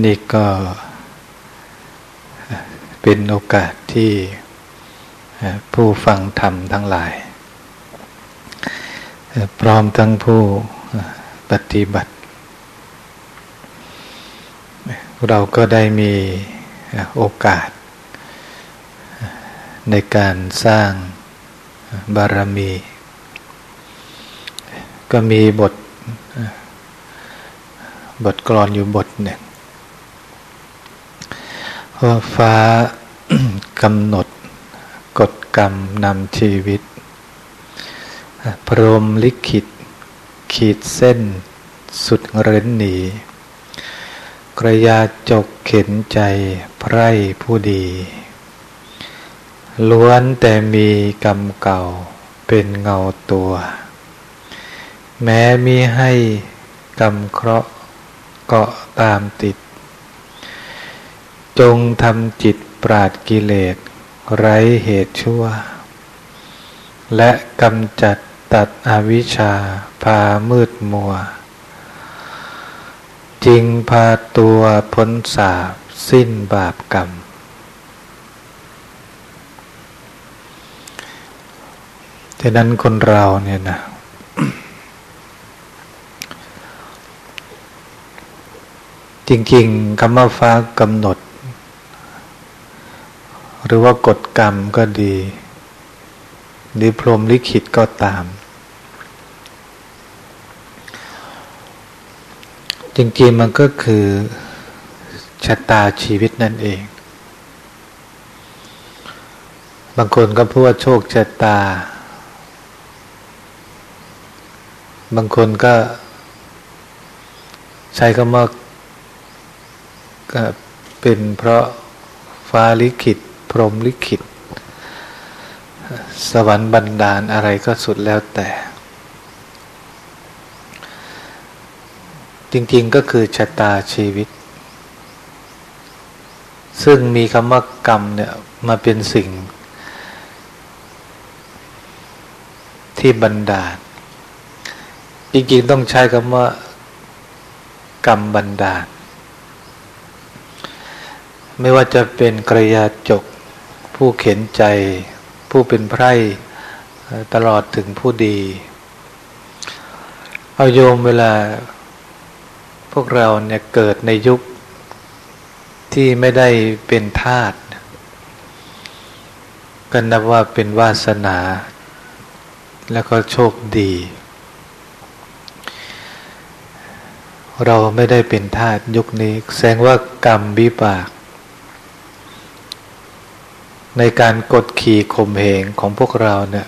นี่ก็เป็นโอกาสที่ผู้ฟังธรรมทั้งหลาย พร้อมทั้งผู้ปฏิบัติ เราก็ได้มีโอกาส ในการสร้างบารมี ก็มีบทบทกลอนอยู่บทหนึ่ง ว่าฟ้ากำหนดกฎกรรมนำชีวิต พรมลิขิต ขีดเส้น สุดเร้นหนี กระยาจกเข็นใจไพร่ผู้ดี ล้วนแต่มีกรรมเก่าเป็นเงาตัว แม้มีให้กรรมเคราะห์เกาะตามติด จงทำจิตปราดกิเลส ไร้เหตุชั่ว และกำจัดตัดอวิชชาพามืดมัว จริงพาตัวพ้นสาบสิ้นบาปกรรม ดังนั้นคนเราเนี่ยนะ จริงๆคำว่าฟ้ากำหนด รือว่ากฎกรรมก็ดี หรือพรหมลิขิตก็ตาม จริงๆมันก็คือชะตาชีวิตนั่นเอง บางคนก็พูดว่าโชคชะตา บางคนก็ใช้คำว่าเป็นเพราะฟ้าลิขิต พรหมลิขิต สวรรค์บันดาลอะไรก็สุดแล้วแต่ จริงๆก็คือชะตาชีวิต ซึ่งมีคำว่ากรรมเนี่ยมาเป็นสิ่ง ที่บันดาล จริงๆต้องใช้คำว่ากรรมบันดาล ไม่ว่าจะเป็นกระยาจก ผู้เข็นใจ ผู้เป็นไพร่ตลอดถึงผู้ดี เอาโยมเวลา พวกเราเนี่ยเกิดในยุคที่ไม่ได้เป็นทาสก็นับว่าเป็นวาสนา แล้วก็โชคดี เราไม่ได้เป็นทาสยุคนี้ แสดงว่ากรรมวิบาก ในการกดขี่ข่มเหงของพวกเราเนี่ย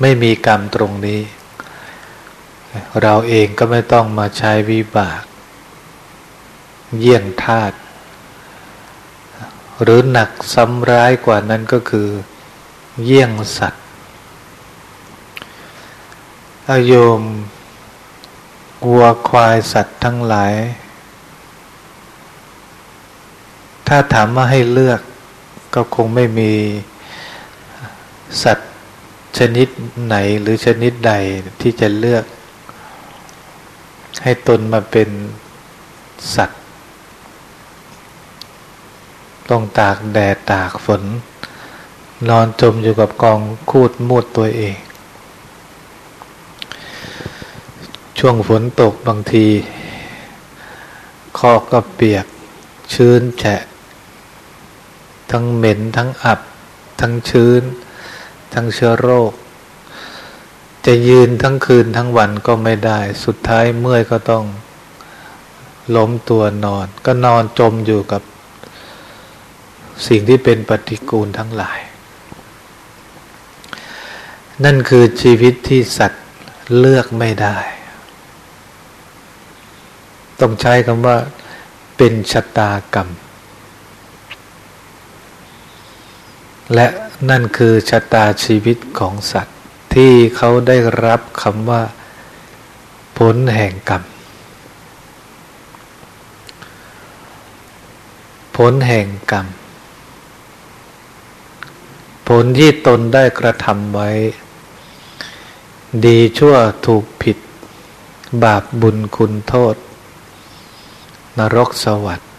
ไม่มีกรรมตรงนี้ เราเองก็ไม่ต้องมาใช้วิบาก เยี่ยงทาตหรือหนักซ้ำร้ายกว่านั้นก็คือ เยี่ยงสัตว์อาโยมวัวควายสัตว์ทั้งหลาย ถ้าถามว่าให้เลือก ก็คงไม่มีสัตว์ชนิดไหนหรือชนิดใดที่จะเลือก ให้ตนมาเป็นสัตว์ ต้องตากแดดตากฝน นอนจมอยู่กับกองคูดมูดตัวเอง ช่วงฝนตกบางทีคอก็เปียกชื้นแฉะ ทั้งเหม็น ทั้งอับ ทั้งชื้น ทั้งเชื้อโรค จะยืนทั้งคืนทั้งวันก็ไม่ได้ สุดท้ายเมื่อยก็ต้องล้มตัวนอน ก็นอนจมอยู่กับสิ่งที่เป็นปฏิกูลทั้งหลาย นั่นคือชีวิตที่สัตว์เลือกไม่ได้ ต้องใช้คำว่าเป็นชะตากรรม และนั่นคือชะตาชีวิตของสัตว์ ที่เขาได้รับคำว่า ผลแห่งกรรม ผลแห่งกรรม ผลที่ตนได้กระทำไว้ ดีชั่วถูกผิด บาปบุญคุณโทษ นรกสวรรค์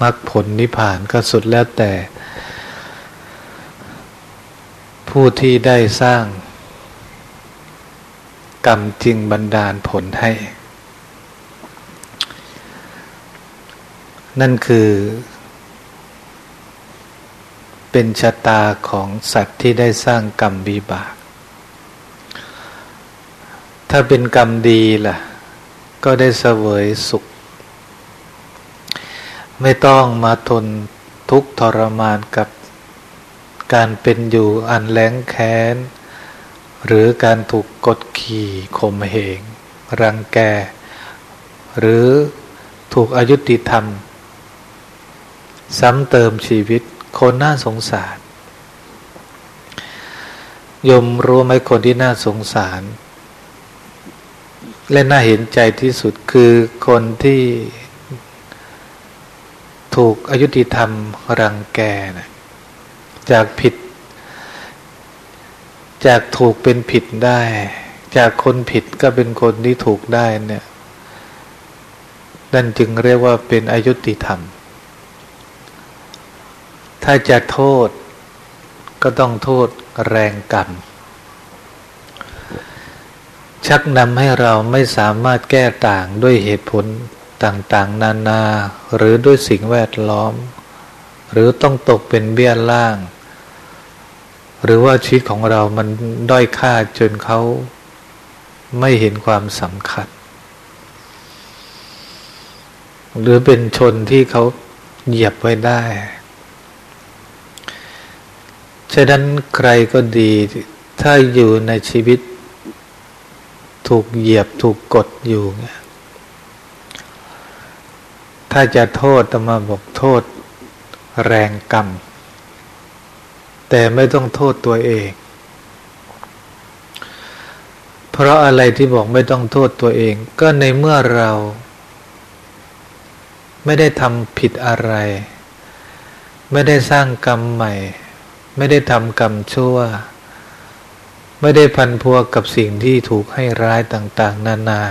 มรรคผลนิพพานก็สุดแล้วแต่ ผู้ที่ได้สร้าง กรรมจริงบันดาลผลให้ นั่นคือ เป็นชะตาของสัตว์ที่ได้สร้างกรรมบีบาก ถ้าเป็นกรรมดีล่ะ ก็ได้เสวยสุข ไม่ต้องมาทนทุกข์ทรมานกับการเป็นอยู่อันแรงแค้น หรือการถูกกดขี่ข่มเหง รังแก หรือถูกอายุติธรรม ซ้ำเติมชีวิตคนน่าสงสารยมรู้ไหมคนที่น่าสงสาร และน่าเห็นใจที่สุดคือคนที่ ถูกอายุติธรรมรังแกนะจากผิด จากถูกเป็นผิดได้ จากคนผิดก็เป็นคนที่ถูกได้เนี่ยนั่นจึงเรียกว่าเป็นอายุติธรรม ถ้าจะโทษก็ต้องโทษแรงกรรม ชักนำให้เราไม่สามารถแก้ต่างด้วยเหตุผล ต่างๆ นานา หรือด้วยสิ่งแวดล้อม หรือต้องตกเป็นเบี้ยล่าง หรือว่าชีวิตของเรามันด้อยค่าจนเขาไม่เห็นความสำคัญ หรือเป็นชนที่เขาเหยียบไว้ได้ฉะนั้นใครก็ดี ถ้าอยู่ในชีวิต ถูกเหยียบถูกกดอยู่เนี่ย ถ้าจะโทษตมาบอกโทษแรงกรรม แต่ไม่ต้องโทษตัวเอง เพราะอะไรที่บอกไม่ต้องโทษตัวเอง ก็ในเมื่อเรา ไม่ได้ทำผิดอะไร ไม่ได้สร้างกรรมใหม่ ไม่ได้ทำกรรมชั่ว ไม่ได้พันพัวกับสิ่งที่ถูกให้ร้ายต่าง ๆ นานา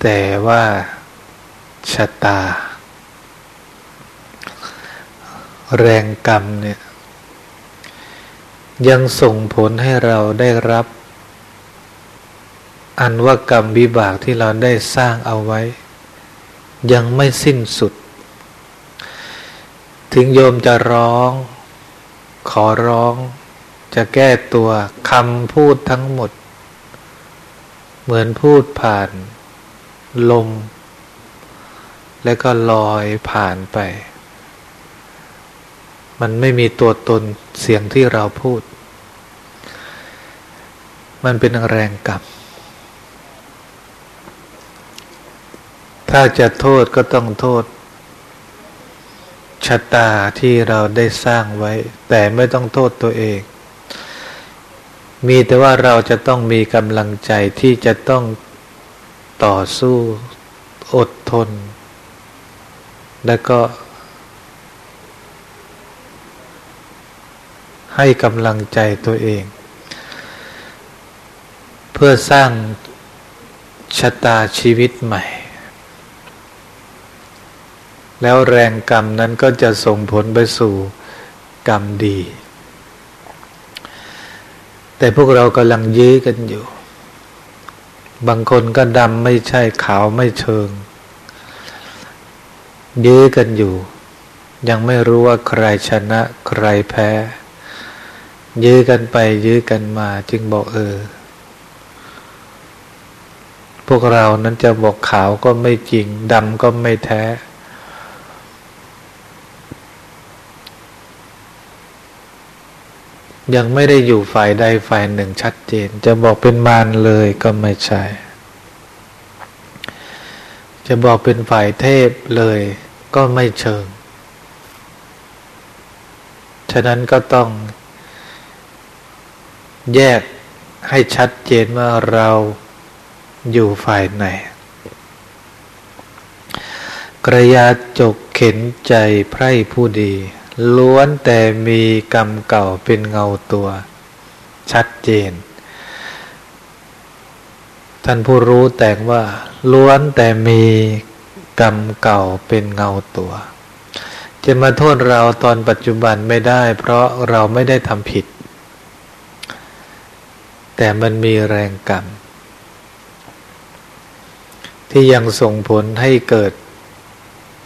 แต่ว่า ชะตา แรงกรรมเนี่ยยังส่งผลให้เราได้รับ อันว่ากรรมวิบากที่เราได้สร้างเอาไว้ ยังไม่สิ้นสุด ถึงโยมจะร้อง ขอร้อง จะแก้ตัวคำพูดทั้งหมด เหมือนพูดผ่าน ลม แล้วก็ลอยผ่านไป มันไม่มีตัวตนเสียงที่เราพูด มันเป็นแรงกลับถ้าจะโทษก็ต้องโทษชะตาที่เราได้สร้างไว้ แต่ไม่ต้องโทษตัวเอง มีแต่ว่าเราจะต้องมีกำลังใจที่จะต้องต่อสู้อดทน แล้วก็ ให้กำลังใจตัวเอง เพื่อสร้างชะตาชีวิตใหม่ แล้วแรงกรรมนั้นก็จะส่งผลไปสู่กรรมดี แต่พวกเรากำลังยื้อกันอยู่ บางคนก็ดำไม่ใช่ขาวไม่เชิง ยื้อกันอยู่ ยังไม่รู้ว่าใครชนะใครแพ้ ยื้อกันไปยื้อกันมาจึงบอกเออ พวกเรานั้นจะบอกขาวก็ไม่จริงดำก็ไม่แท้ ยังไม่ได้อยู่ฝ่ายใดฝ่ายหนึ่งชัดเจน จะบอกเป็นมารเลยก็ไม่ใช่จะบอกเป็นฝ่ายเทพเลย ก็ไม่เชิง ฉะนั้นก็ต้องแยกให้ชัดเจนว่าเราอยู่ฝ่ายไหน กระยาจกเข็นใจไพร่ผู้ดี ล้วนแต่มีกรรมเก่าเป็นเงาตัว ชัดเจน ท่านผู้รู้แต่งว่า ล้วนแต่มี กรรมเก่าเป็นเงาตัว จะมาโทษเราตอนปัจจุบันไม่ได้ เพราะเราไม่ได้ทำผิด แต่มันมีแรงกรรม ที่ยังส่งผลให้เกิด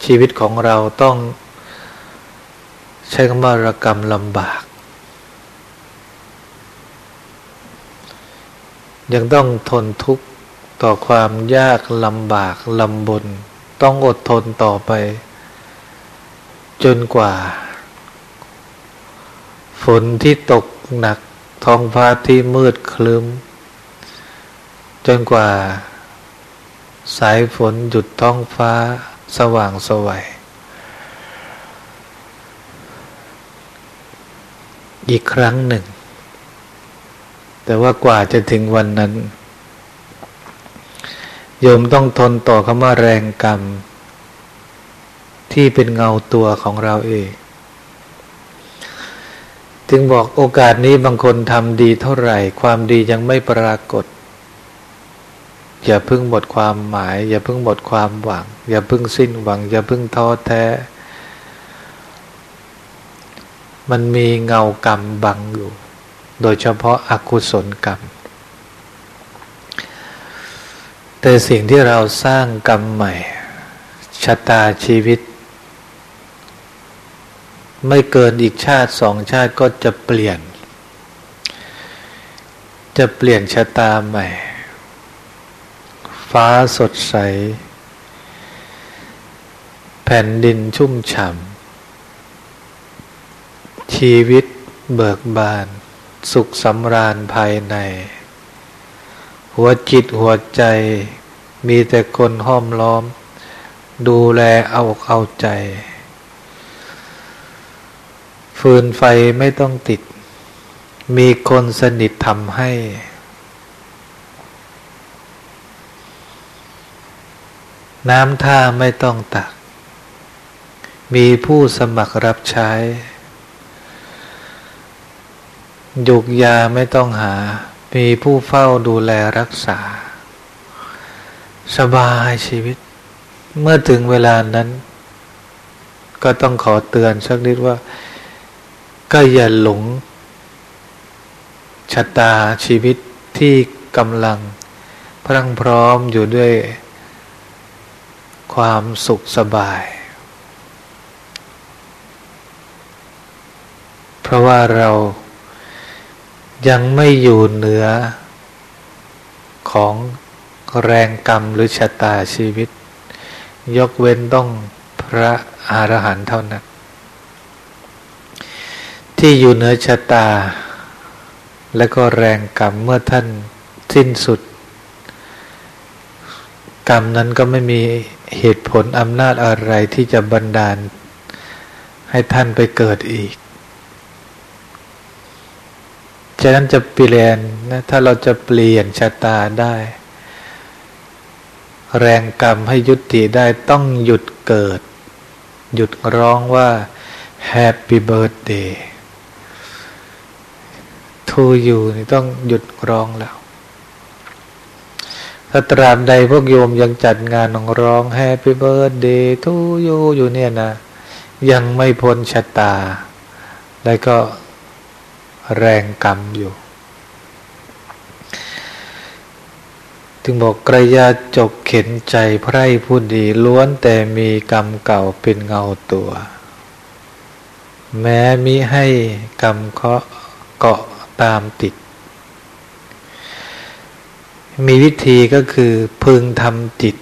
ชีวิตของเราต้อง ใช้คำว่ารกรรมลำบาก ยังต้องทนทุกข์ต่อความยากลำบากลำบน ต้องอดทนต่อไป จนกว่า ฝนที่ตกหนักท้องฟ้าที่มืดคลึ้ม จนกว่า สายฝนหยุดท้องฟ้าสว่างสวัยอีกครั้งหนึ่ง แต่ว่ากว่าจะถึงวันนั้น โยมต้องทนต่อคำว่าแรงกรรม ที่เป็นเงาตัวของเราเองจึงบอกโอกาสนี้บางคนทำดีเท่าไหร่ ความดียังไม่ปรากฏ อย่าพึ่งหมดความหมาย อย่าพึ่งหมดความหวัง อย่าพึ่งสิ้นหวัง อย่าพึ่งท้อแท้ มันมีเงากรรมบังอยู่ โดยเฉพาะอากุศลกรรม แต่สิ่งที่เราสร้างกรรมใหม่ ชะตาชีวิต ไม่เกินอีกชาติสองชาติก็จะเปลี่ยน จะเปลี่ยนชะตาใหม่ ฟ้าสดใส แผ่นดินชุ่มฉ่ำชีวิตเบิกบาน สุขสำราญภายใน หัวจิตหัวใจมีแต่คนห้อมล้อม ดูแลเอาเอาใจ ฟืนไฟไม่ต้องติด มีคนสนิททำให้ น้ำท่าไม่ต้องตัก มีผู้สมัครรับใช้ยุกยาไม่ต้องหา มีผู้เฝ้าดูแลรักษา สบายชีวิต เมื่อถึงเวลานั้น ก็ต้องขอเตือนสักนิดว่า ก็อย่าหลงชะตาชีวิตที่กำลังพรั่งพร้อมอยู่ด้วยความสุขสบาย เพราะว่าเรา ยังไม่อยู่เหนือของแรงกรรมหรือชะตาชีวิต ยกเว้นต้องพระอรหันต์เท่านั้น ที่อยู่เหนือชะตา และก็แรงกรรมเมื่อท่านสิ้นสุด กรรมนั้นก็ไม่มีเหตุผลอำนาจอะไรที่จะบันดาล ให้ท่านไปเกิดอีก ฉะนั้นจะเปลี่ยนนะถ้าเราจะเปลี่ยนชะตาได้ แรงกรรมให้ยุติได้ต้องหยุดเกิด หยุดร้องว่า Happy Birthday to you นี่ต้องหยุดร้องแล้ว ถ้าตราบใดพวกโยมยังจัดงานนองร้อง Happy Birthday to you อยู่เนี่ยนะ ยังไม่พ้นชะตา แล้วก็ แรงกรรมอยู่ ถึงบอกกระยาจกเข็นใจไพร่ผู้ดีล้วนแต่มีกรรมเก่าเป็นเงาตัว แม้มิให้กรรมเคาะเกาะตามติด มีวิธีก็คือพึงทำจิต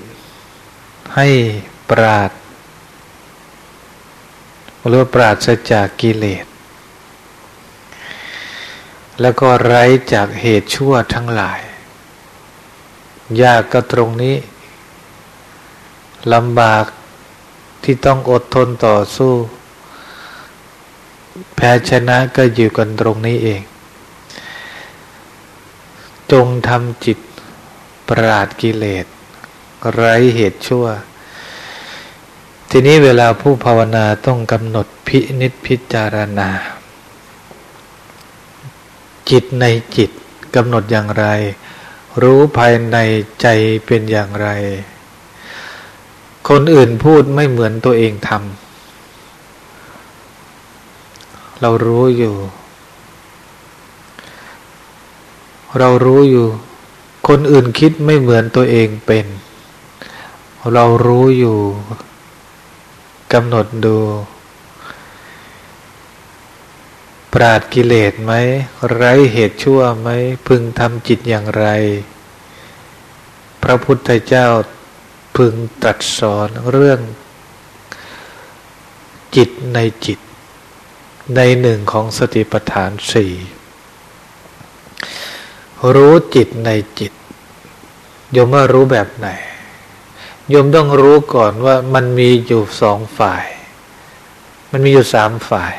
ให้ปราดหรือปราดจากกิเลส แล้วก็ไร้จากเหตุชั่วทั้งหลาย ยากก็ตรงนี้ลำบากที่ต้องอดทนต่อสู้ แพ้ชนะก็อยู่กันตรงนี้เอง จงทำจิตปราดกิเลส ไร้เหตุชั่ว ทีนี้เวลาผู้ภาวนาต้องกำหนดพินิษพิจารณา จิตในจิตกำหนดอย่างไร รู้ภายในใจเป็นอย่างไร คนอื่นพูดไม่เหมือนตัวเองทำเรารู้อยู่ เรารู้อยู่ คนอื่นคิดไม่เหมือนตัวเองเป็น เรารู้อยู่กำหนดดู ปราดกิเลสไหมไร้เหตุชั่วไหมพึงทำจิตอย่างไร พระพุทธเจ้าพึงตรัสสอนเรื่อง จิตในจิต ในหนึ่งของสติปัฏฐานสี่รู้จิตในจิตโยมว่ารู้แบบไหนโยมต้องรู้ก่อนว่ามันมีอยู่สองฝ่าย มันมีอยู่สามฝ่าย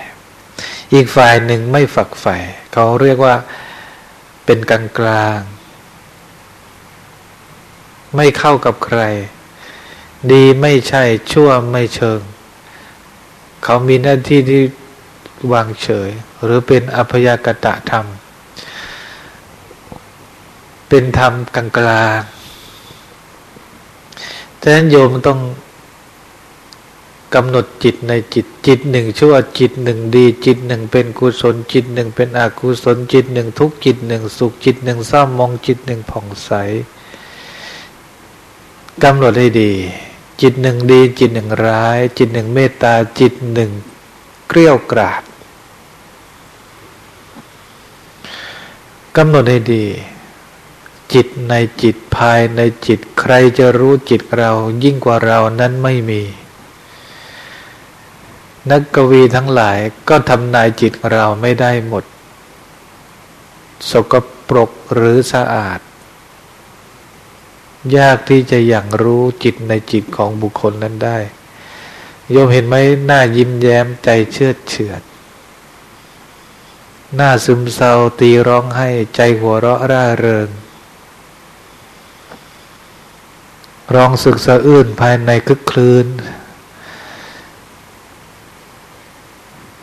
อีกฝ่ายหนึ่งไม่ฝักใฝ่เขาเรียกว่าเป็นกลางกลาง ไม่เข้ากับใคร ดีไม่ใช่ชั่วไม่เชิง เขามีหน้าที่ที่วางเฉย หรือเป็นอภยากตะธรรม เป็นธรรมกลางกลางฉะนั้นโยมต้อง กำหนดจิตในจิตจิตหนึ่งชั่วจิตหนึ่งดี จิตหนึ่งเป็นกุศลจิตหนึ่งเป็นอกุศลจิตหนึ่งทุกจิตหนึ่งสุขจิตหนึ่งเศร้ามองจิตหนึ่งผ่องใสกำหนดให้ดี จิตหนึ่งดี จิตหนึ่งร้าย จิตหนึ่งเมตตาจิตหนึ่งเกลี้ยวกราดกำหนดให้ดี จิตในจิตภายในจิตใครจะรู้จิตเรายิ่งกว่าเรานั้นไม่มี นักกวีทั้งหลายก็ทำนายจิตเราไม่ได้หมด สกปรกหรือสะอาด ยากที่จะอย่างรู้จิตในจิตของบุคคลนั้นได้ โยมเห็นไหมหน้ายิ้มแย้มใจเชื่อเฉือดหน้าซึมเศร้าตีร้องให้ใจหัวเราะร่าเริงร้องสึกสะอื้นภายในคึกคลืน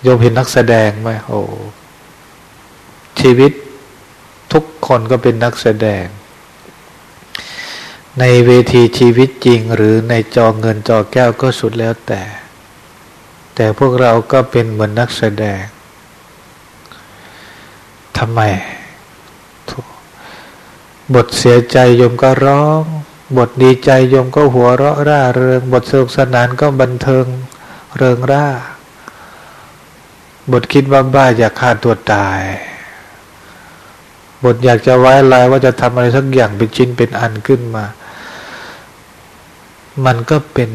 ยมเห็นนักแสดงไหมโอ้ชีวิตทุกคนก็เป็นนักแสดง ในเวทีชีวิตจริงหรือในจอเงินจอแก้วก็สุดแล้วแต่ แต่พวกเราก็เป็นเหมือนนักแสดงทำไม บทเสียใจโยมก็ร้อง บทดีใจโยมก็หัวเราะร่าเริง บทสนุกสนานก็บันเทิงเริงร่า บทคิดว่าบ้าอยากฆ่าตัวตาย บทอยากจะไว้ลายว่าจะทำอะไรสักอย่างเป็นชิ้นเป็นอันขึ้นมา มันก็เป็น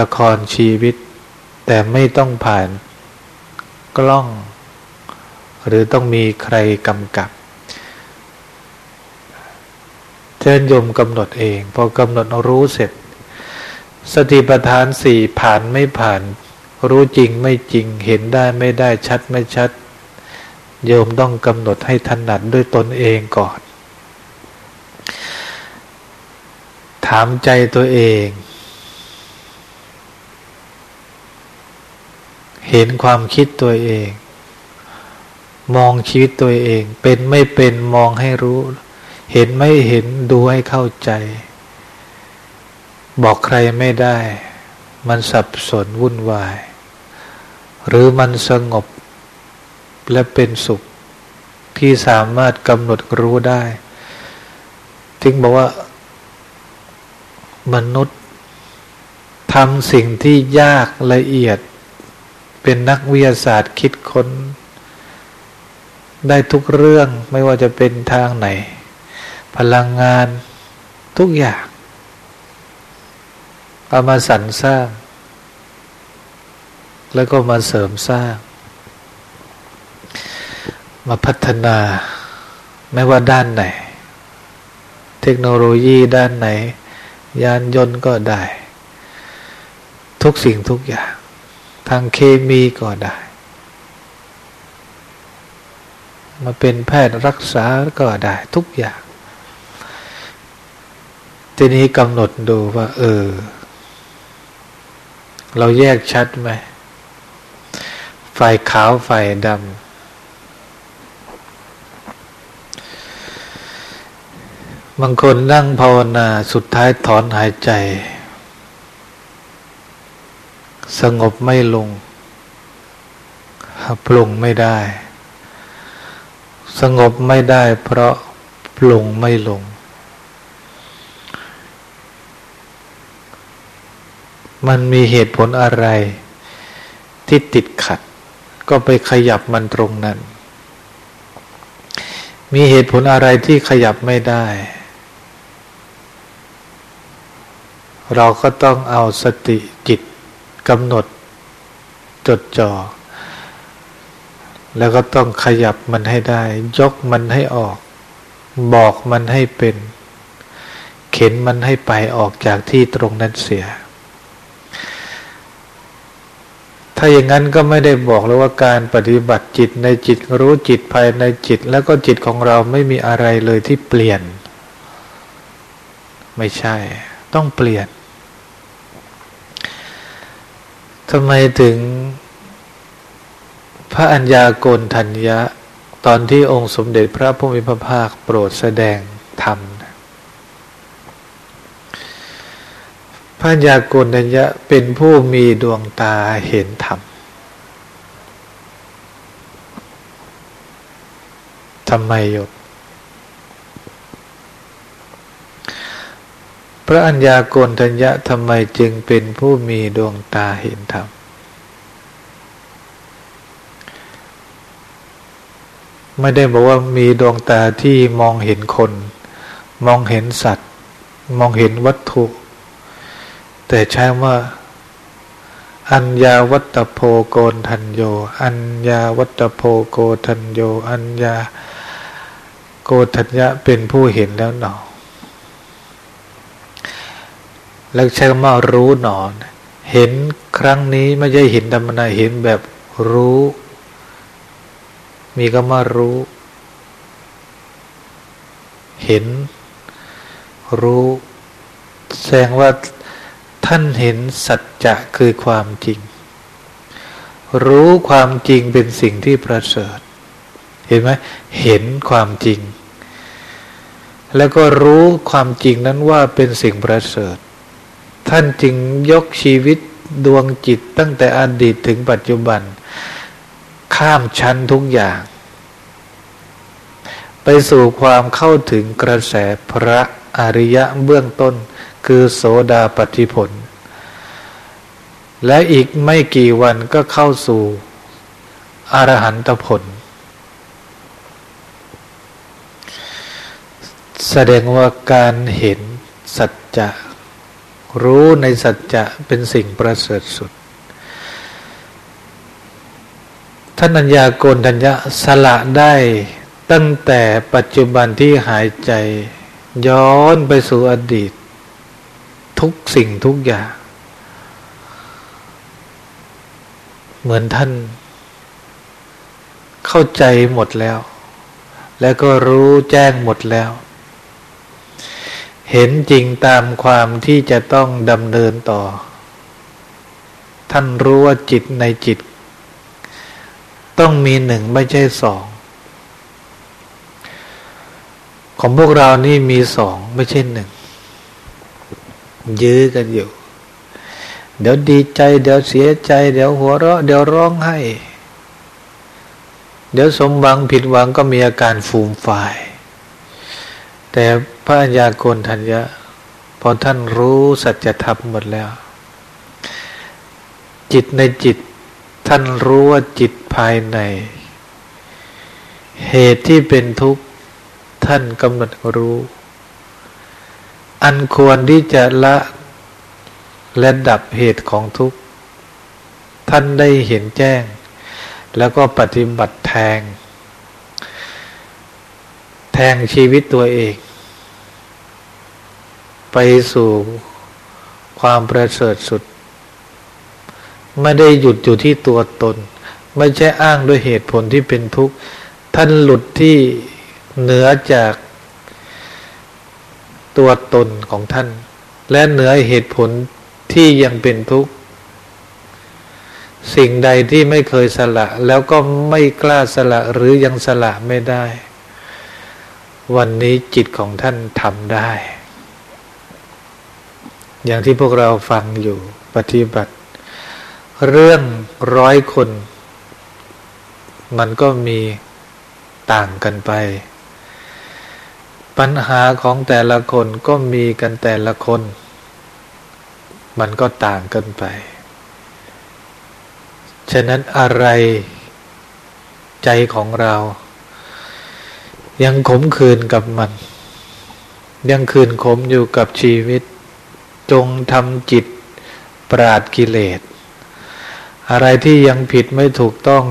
ละครชีวิต แต่ไม่ต้องผ่านกล้อง หรือต้องมีใครกำกับเชิญยมกำหนดเอง พอกำหนดรู้เสร็จ สติปัฏฐานสี่ผ่านไม่ผ่าน รู้จริงไม่จริงเห็นได้ไม่ได้ชัดไม่ชัด โยมต้องกำหนดให้ถนัดด้วยตนเองก่อน ถามใจตัวเอง เห็นความคิดตัวเอง มองชีวิตตัวเอง เป็นไม่เป็นมองให้รู้ เห็นไม่เห็นดูให้เข้าใจ บอกใครไม่ได้มันสับสนวุ่นวาย หรือมันสงบและเป็นสุขที่สามารถกำหนดรู้ได้ทิ้งบอกว่ามนุษย์ทำสิ่งที่ยากละเอียด เป็นนักวิทยาศาสตร์คิดค้น ได้ทุกเรื่องไม่ว่าจะเป็นทางไหน พลังงานทุกอย่างเอามาสรรสร้าง แล้วก็มาเสริมสร้าง มาพัฒนา ไม่ว่าด้านไหน เทคโนโลยีด้านไหน ยานยนต์ก็ได้ ทุกสิ่งทุกอย่าง ทางเคมีก็ได้ มาเป็นแพทย์รักษาก็ได้ทุกอย่าง ทีนี้กำหนดดูว่า เออ เราแยกชัดไหม ฝ่ายขาวฝ่ายดบางคนนั่งภาวนาสุดท้ายถอนหายใจ สงบไม่ลงปรุงไม่ได้ สงบไม่ได้เพราะปรุงไม่ลง มันมีเหตุผลอะไรที่ติดขัด ก็ไปขยับมันตรงนั้น มีเหตุผลอะไรที่ขยับไม่ได้ เราก็ต้องเอาสติจิตกำหนดจดจ่อแล้วก็ต้องขยับมันให้ได้ ยกมันให้ออก บอกมันให้เป็น เข็นมันให้ไปออกจากที่ตรงนั้นเสีย ถ้าอย่างนั้นก็ไม่ได้บอกแล้วว่าการปฏิบัติจิตในจิตรู้จิตภายในจิต แล้วก็จิตของเราไม่มีอะไรเลยที่เปลี่ยน ไม่ใช่ ต้องเปลี่ยนทำไมถึง พระัญญาโกณทัญญะ ตอนที่องค์สมเด็จพระพุทธพระภาคโปรดแสดงธรรม พระญาโกณัญญะเป็นผู้มีดวงตาเห็นธรรมทำไมหยดพระัญญาโกณทัญญะทำไมจึงเป็นผู้มีดวงตาเห็นธรรม ไม่ได้บอกว่ามีดวงตาที่มองเห็นคน มองเห็นสัตว์ มองเห็นวัตถุ แต่ใช้ว่า อัญญาวัตโพโกนทันโย อัญญาวัตโพโกทันโย อัญญาโกทัญญะเป็นผู้เห็นแล้วหนอ แล้วใช้คำว่ารู้หนอนเห็นครั้งนี้ไม่ใช่เห็นธรรมนาเห็นแบบรู้ มีคำว่ารู้ เห็น รู้ แสดงว่า ท่านเห็นสัจจะคือความจริง รู้ความจริงเป็นสิ่งที่ประเสริฐ เห็นไหมเห็นความจริง แล้วก็รู้ความจริงนั้นว่าเป็นสิ่งประเสริฐ ท่านจึงยกชีวิตดวงจิตตั้งแต่อดีตถึงปัจจุบัน ข้ามชั้นทุกอย่าง ไปสู่ความเข้าถึงกระแสพระอริยะเบื้องต้น คือโสดาปฏิผล และอีกไม่กี่วันก็เข้าสู่อรหันตผล แสดงว่าการเห็นสัจจะรู้ในสัจจะเป็นสิ่งประเสริฐสุด ท่านัญญาโกนทัญญะสละได้ตั้งแต่ปัจจุบันที่หายใจ ย้อนไปสู่อดีต ทุกสิ่งทุกอย่าง เหมือนท่าน เข้าใจหมดแล้ว แล้วก็รู้แจ้งหมดแล้ว เห็นจริงตามความที่จะต้องดำเนินต่อ ท่านรู้ว่าจิตในจิต ต้องมีหนึ่งไม่ใช่สองของพวกเรานี่มีสองไม่ใช่หนึ่ง ยื้อกันอยู่ เดี๋ยวดีใจ เดี๋ยวเสียใจ เดี๋ยวหัวเราะ เดี๋ยวร้องไห้ เดี๋ยวสมหวังผิดหวังก็มีอาการฟูมฝ่าย แต่พระัญญาโกนทัญญะพอท่านรู้สัจธรรมหมดแล้ว จิตในจิตท่านรู้ว่าจิตภายใน เหตุที่เป็นทุกข์ท่านกำหนดรู้ อันควรที่จะละและดับเหตุของทุกข์ ท่านได้เห็นแจ้ง แล้วก็ปฏิบัติแทง แทงชีวิตตัวเอง ไปสู่ความประเสริฐสุด ไม่ได้หยุดอยู่ที่ตัวตน ไม่ใช่อ้างด้วยเหตุผลที่เป็นทุกข์ ท่านหลุดที่เหนือจาก ตัวตนของท่าน และเหนือเหตุผลที่ยังเป็นทุกข์ สิ่งใดที่ไม่เคยสละ แล้วก็ไม่กล้าสละหรือยังสละไม่ได้ วันนี้จิตของท่านทำได้ อย่างที่พวกเราฟังอยู่ปฏิบัติ เรื่องร้อยคน มันก็มีต่างกันไป ปัญหาของแต่ละคนก็มีกันแต่ละคน มันก็ต่างกันไป ฉะนั้นอะไรใจของเรา ยังขมขื่นกับมัน ยังคืนขมอยู่กับชีวิต จงทำจิตปราดกิเลส อะไรที่ยังผิดไม่ถูกต้อง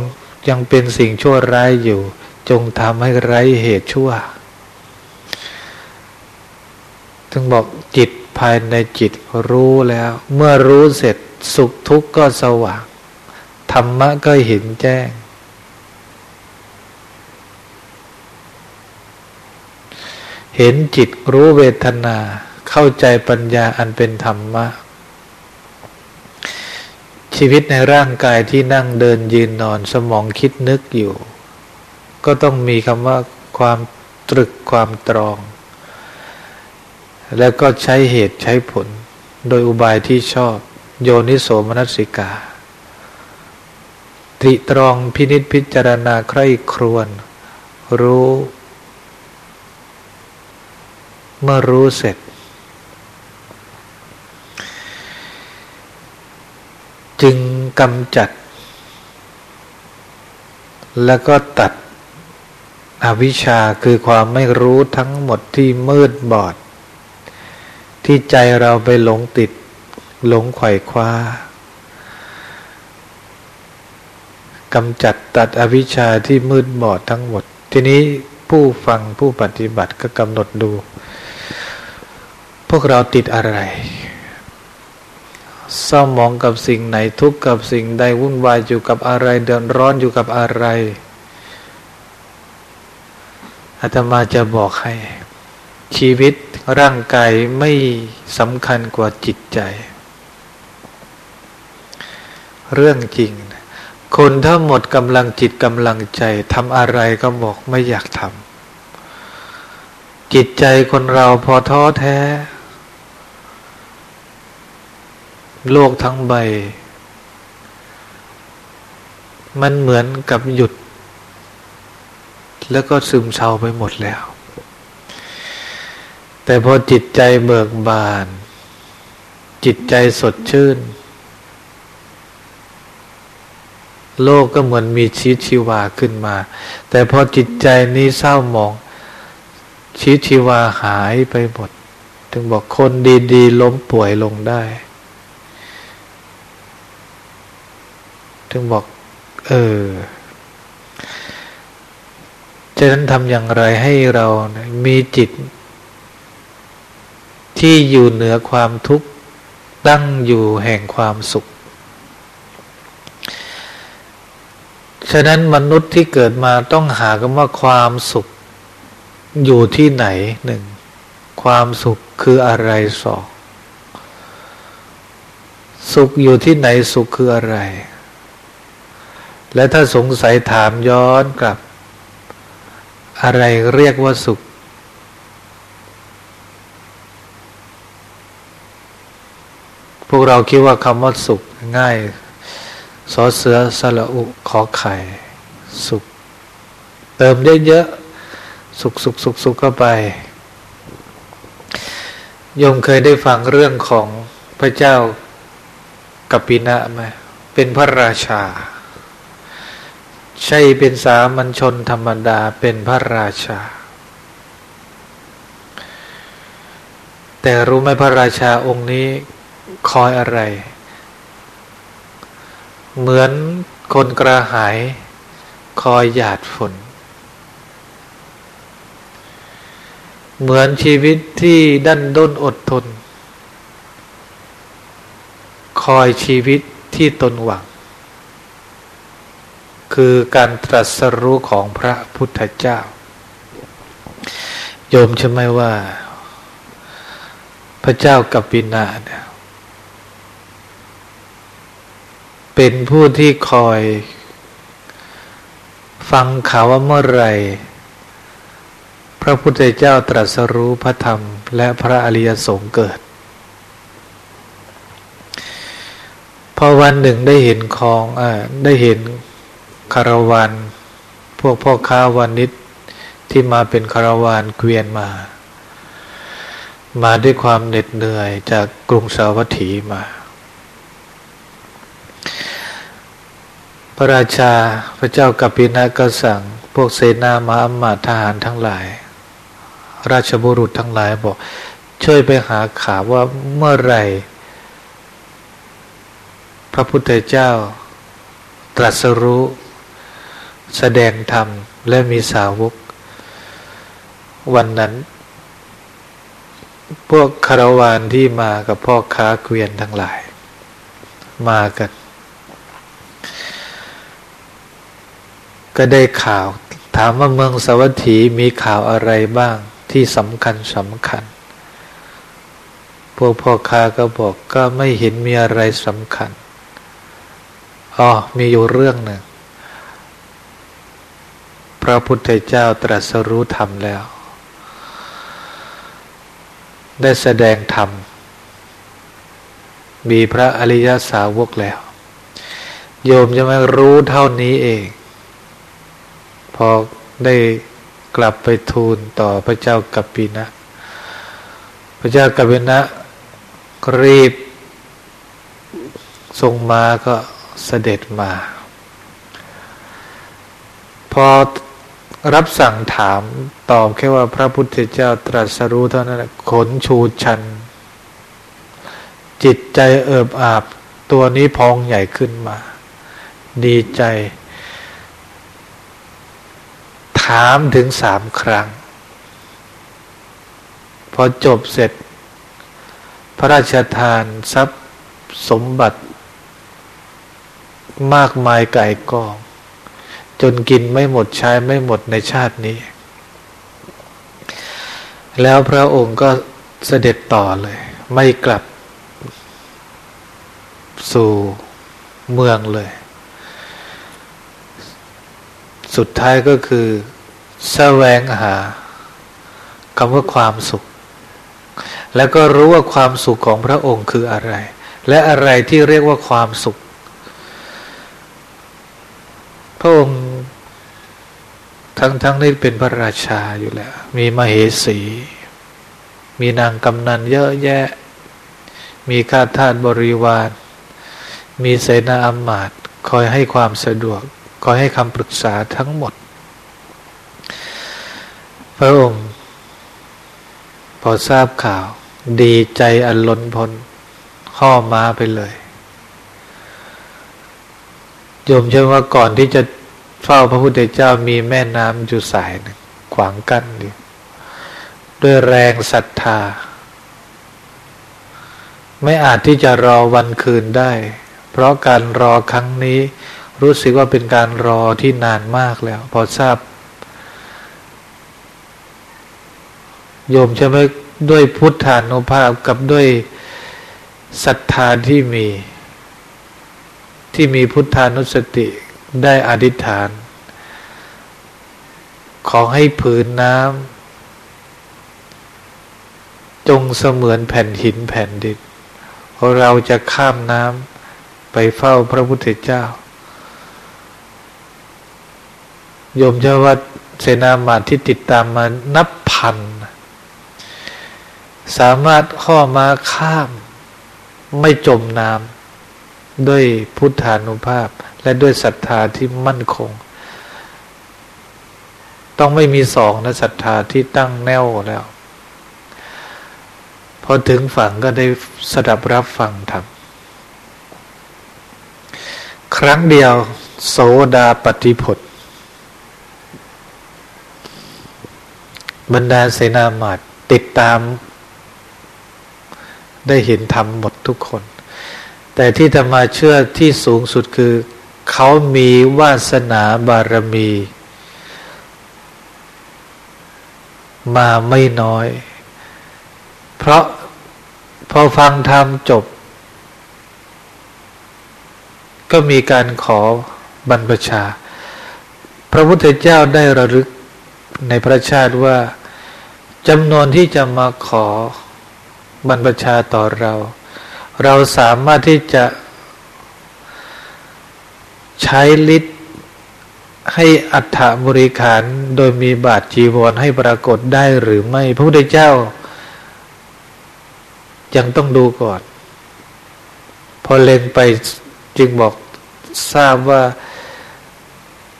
ยังเป็นสิ่งชั่วร้ายอยู่ จงทำให้ไร้เหตุชั่ว ถึงบอกจิตภายในจิตรู้แล้ว เมื่อรู้เสร็จสุขทุกข์ก็สว่างธรรมะก็เห็นแจ้ง เห็นจิตรู้เวทนา เข้าใจปัญญาอันเป็นธรรมะ ชีวิตในร่างกายที่นั่งเดินยืนนอนสมองคิดนึกอยู่ ก็ต้องมีคำว่าความตรึกความตรอง แล้วก็ใช้เหตุใช้ผล โดยอุบายที่ชอบ โยนิโสมนัสิกา ตริตรองพินิษพิจารณาใคร่ครวน รู้ เมื่อรู้เสร็จ จึงกำจัด แล้วก็ตัดอวิชชาคือความไม่รู้ทั้งหมดที่มืดบอด ที่ใจเราไปหลงติด หลงไขว่คว้ากำจัดตัดอวิชชาที่มืดบอดทั้งหมด ทีนี้ผู้ฟังผู้ปฏิบัติก็กำหนดดู พวกเราติดอะไรเศร้ามองกับสิ่งไหนทุกข์กับสิ่งใดวุ่นวายอยู่กับอะไร เดือดร้อนอยู่กับอะไรอาตมาจะบอกให้ ชีวิตร่างกายไม่สำคัญกว่าจิตใจ เรื่องจริง คนถ้าหมดกำลังจิตกำลังใจทำอะไรก็บอกไม่อยากทำจิตใจคนเราพอท้อแท้ โลกทั้งใบ มันเหมือนกับหยุด แล้วก็ซึมเศร้าไปหมดแล้ว แต่พอจิตใจเบิกบาน จิตใจสดชื่น โลกก็เหมือนมีชีวิตชีวาขึ้นมา แต่พอจิตใจนี้เศร้าหมอง ชีวิตชีวาหายไปหมด ถึงบอกคนดีๆ ล้มป่วยลงได้ ถึงบอก เออจะนั้นทำอย่างไรให้เรามีจิต ที่อยู่เหนือความทุกข์ตั้งอยู่แห่งความสุข ฉะนั้นมนุษย์ที่เกิดมาต้องหากันว่าความสุข อยู่ที่ไหนหนึ่ง ความสุขคืออะไรสองสุขอยู่ที่ไหนสุขคืออะไร และถ้าสงสัยถามย้อนกลับ อะไรเรียกว่าสุข พวกเราคิดว่าคำว่าสุขง่าย สอเสือสละอุขอไข่ สุข เติมได้เยอะ สุขสุขสุขสุขเข้าไป โยมเคยได้ฟังเรื่องของพระเจ้ากัปปินะไหมเป็นพระราชา ใช่เป็นสามัญชนธรรมดาเป็นพระราชา แต่รู้ไหมพระราชาองค์นี้ คอยอะไร เหมือนคนกระหาย คอยหยาดฝน เหมือนชีวิตที่ดันด้นอดทน คอยชีวิตที่ตนหวัง คือการตรัสรู้ของพระพุทธเจ้า โยมใช่ไหมว่า พระเจ้ากัปปินาเนี่ย เป็นผู้ที่คอย ฟังข่าวว่าเมื่อไรพระพุทธเจ้าตรัสรู้พระธรรม และพระอริยสงฆ์เกิด พอวันหนึ่งได้เห็นของอได้เห็นคารวันพวกพ่อค้าวานิชที่มาเป็นคารวานเกวียนมา มาด้วยความเหน็ดเหนื่อยจากกรุงสาวัตถีมา พระราชาพระเจ้ากัปปินะก็สั่ง พวกเสนามาอมาทหารทั้งหลาย ราชบุรุษทั้งหลายบอก ช่วยไปหาข่าวว่าเมื่อไรพระพุทธเจ้า ตรัสรู้ แสดงธรรมและมีสาวก วันนั้น พวกคารวานที่มากับพ่อค้าเกวียนทั้งหลาย มากัน ก็ได้ข่าว ถามว่าเมืองสวัสดีมีข่าวอะไรบ้างที่สำคัญสำคัญ พวกพ่อค้าก็บอกก็ไม่เห็นมีอะไรสำคัญอ๋อมีอยู่เรื่องหนึ่งพระพุทธเจ้าตรัสรู้ธรรมแล้ว ได้แสดงธรรม มีพระอริยสาวกแล้ว โยมจะไม่รู้เท่านี้เอง พอได้กลับไปทูลต่อพระเจ้ากัปปินะ พระเจ้ากัปปินะรีบ ทรงมาก็เสด็จมา พอรับสั่งถามตอบแค่ว่าพระพุทธเจ้าตรัสรู้เท่านั้นขนชูชัน จิตใจเอิบอาบ ตัวนี้พองใหญ่ขึ้นมา ดีใจ ถามถึงสามครั้ง พอจบเสร็จ พระราชทานทรัพย์สมบัติ มากมายไก่กอง จนกินไม่หมดใช้ไม่หมดในชาตินี้ แล้วพระองค์ก็เสด็จต่อเลย ไม่กลับสู่เมืองเลย สุดท้ายก็คือ แสวงหาคำว่าความสุข แล้วก็รู้ว่าความสุขของพระองค์คืออะไร และอะไรที่เรียกว่าความสุข พระองค์ทั้งทั้งนี้เป็นพระราชาอยู่แล้ว มีมเหสี มีนางกำนันเยอะแยะ มีข้าทาสบริวาร มีเสนาอำมาตย์คอยให้ความสะดวก คอยให้คำปรึกษาทั้งหมด พระองค์ พอทราบข่าว ดีใจอันล้นพ้นข้อม้าไปเลยโยมเชื่อว่าก่อนที่จะเฝ้าพระพุทธเจ้ามีแม่น้ำอยู่สายหนึ่งขวางกั้นอยู่ด้วยแรงศรัทธา ไม่อาจที่จะรอวันคืนได้ เพราะการรอครั้งนี้รู้สึกว่าเป็นการรอที่นานมากแล้ว พอทราบ โยมใช่ไหมด้วยพุทธานุภาพกับด้วยศรัทธาที่มี ที่มีพุทธานุสติได้อธิษฐาน ขอให้ผืนน้ำจงเสมือนแผ่นหินแผ่นดินเราจะข้ามน้ำไปเฝ้าพระพุทธเจ้า โยมเจ้าว่าเสนามาที่ติดตามมานับพัน สามารถข้อมาข้าม ไม่จมน้ำด้วยพุทธานุภาพ และด้วยศรัทธาที่มั่นคง ต้องไม่มีสองนะศรัทธาที่ตั้งแน่วแล้ว พอถึงฝั่งก็ได้สดับรับฟังธรรมครั้งเดียว โสดาปฏิพลบรรดาเสนามาตติดตาม ได้เห็นธรรมหมดทุกคน แต่ที่ธรรมาเชื่อที่สูงสุดคือ เขามีวาสนาบารมี มาไม่น้อย เพราะพอฟังธรรมจบ ก็มีการขอบรรพชา พระพุทธเจ้าได้ระลึกในพระชาติว่าจำนวนที่จะมาขอ บรรพชาต่อเรา เราสามารถที่จะใช้ฤทธิ์ให้อัฐบริขารโดยมีบาทจีวรให้ปรากฏได้หรือไม่ พระพุทธเจ้า ยังต้องดูก่อน พอเล็งไปจึงบอกทราบว่า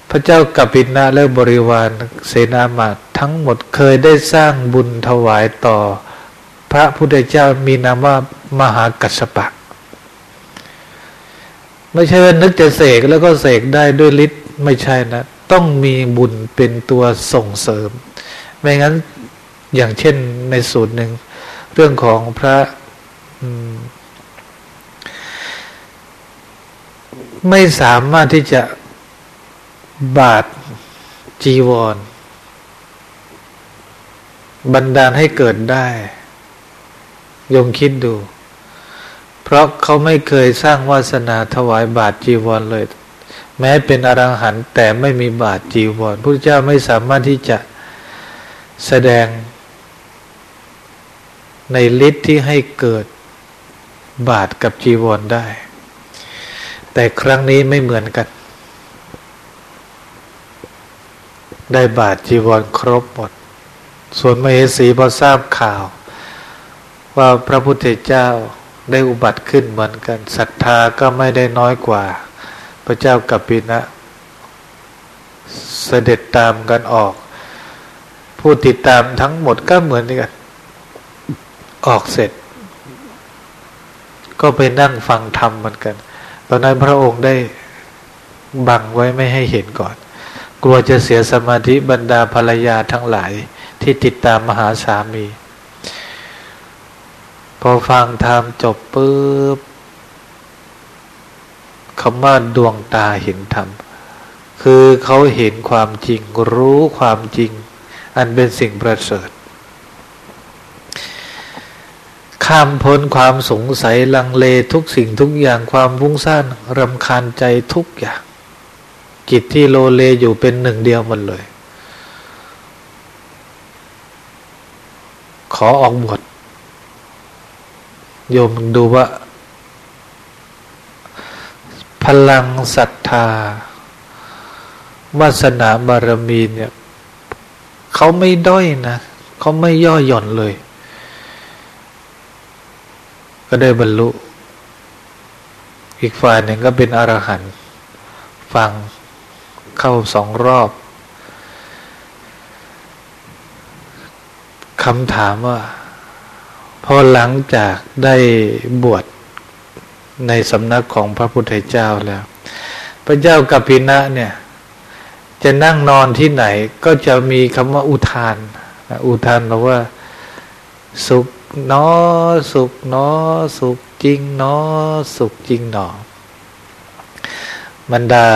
พระเจ้ากัปปินาและบริวารเสนามาทั้งหมดเคยได้สร้างบุญถวายต่อ พระพุทธเจ้ามีนามว่ามหากัสสปะ ไม่ใช่ว่านึกจะเสกแล้วก็เสกได้ด้วยฤทธิ์ไม่ใช่นะ ต้องมีบุญเป็นตัวส่งเสริม ไม่งั้นอย่างเช่นในสูตรหนึ่ง เรื่องของพระไม่สามารถที่จะบาดจีวร บันดาลให้เกิดได้ ยมคิดดู เพราะเขาไม่เคยสร้างวาสนาถวายบาทจีวรเลย แม้เป็นอรังหันแต่ไม่มีบาทจีวรพระเจ้าไม่สามารถที่จะแสดง ในฤทธิ์ที่ให้เกิดบาทกับจีวรได้ แต่ครั้งนี้ไม่เหมือนกัน ได้บาทจีวรครบหมด ส่วนมเหสีพอทราบข่าว ว่าพระพุทธเจ้าได้อุบัติขึ้นเหมือนกันศรัทธาก็ไม่ได้น้อยกว่า พระเจ้ากัปปินะ เสด็จตามกันออก ผู้ติดตามทั้งหมดก็เหมือนกัน ออกเสร็จ ก็ไปนั่งฟังธรรมเหมือนกัน ตอนนั้นพระองค์ได้บังไว้ไม่ให้เห็นก่อน กลัวจะเสียสมาธิบรรดาภรรยาทั้งหลายที่ติดตามมหาสามี พอฟังธรรมจบปุ๊บคำว่าดวงตาเห็นธรรม คือเขาเห็นความจริงรู้ความจริง อันเป็นสิ่งประเสริฐ ข้ามพ้นความสงสัยลังเลทุกสิ่งทุกอย่างความฟุ้งซ่านรำคาญใจทุกอย่าง จิตที่โลเลอยู่เป็นหนึ่งเดียวหมดเลย ขอออกบวช โยมดูว่า พลังศรัทธาวาสนาบารมีเนี่ยเขาไม่ด้อยนะเขาไม่ย่อหย่อนเลย ก็ได้บรรลุ อีกฝ่ายหนึ่งก็เป็นอรหันต์ฟังเข้าสองรอบคำถามว่า พอหลังจากได้บวชในสำนักของพระพุทธเจ้าแล้ว พระเจ้ากัปปินะเนี่ย จะนั่งนอนที่ไหนก็จะมีคำว่าอุทาน อุทานบอกว่า สุขนอสุขนอสุขจริงนอสุขจริงหนอบรรดา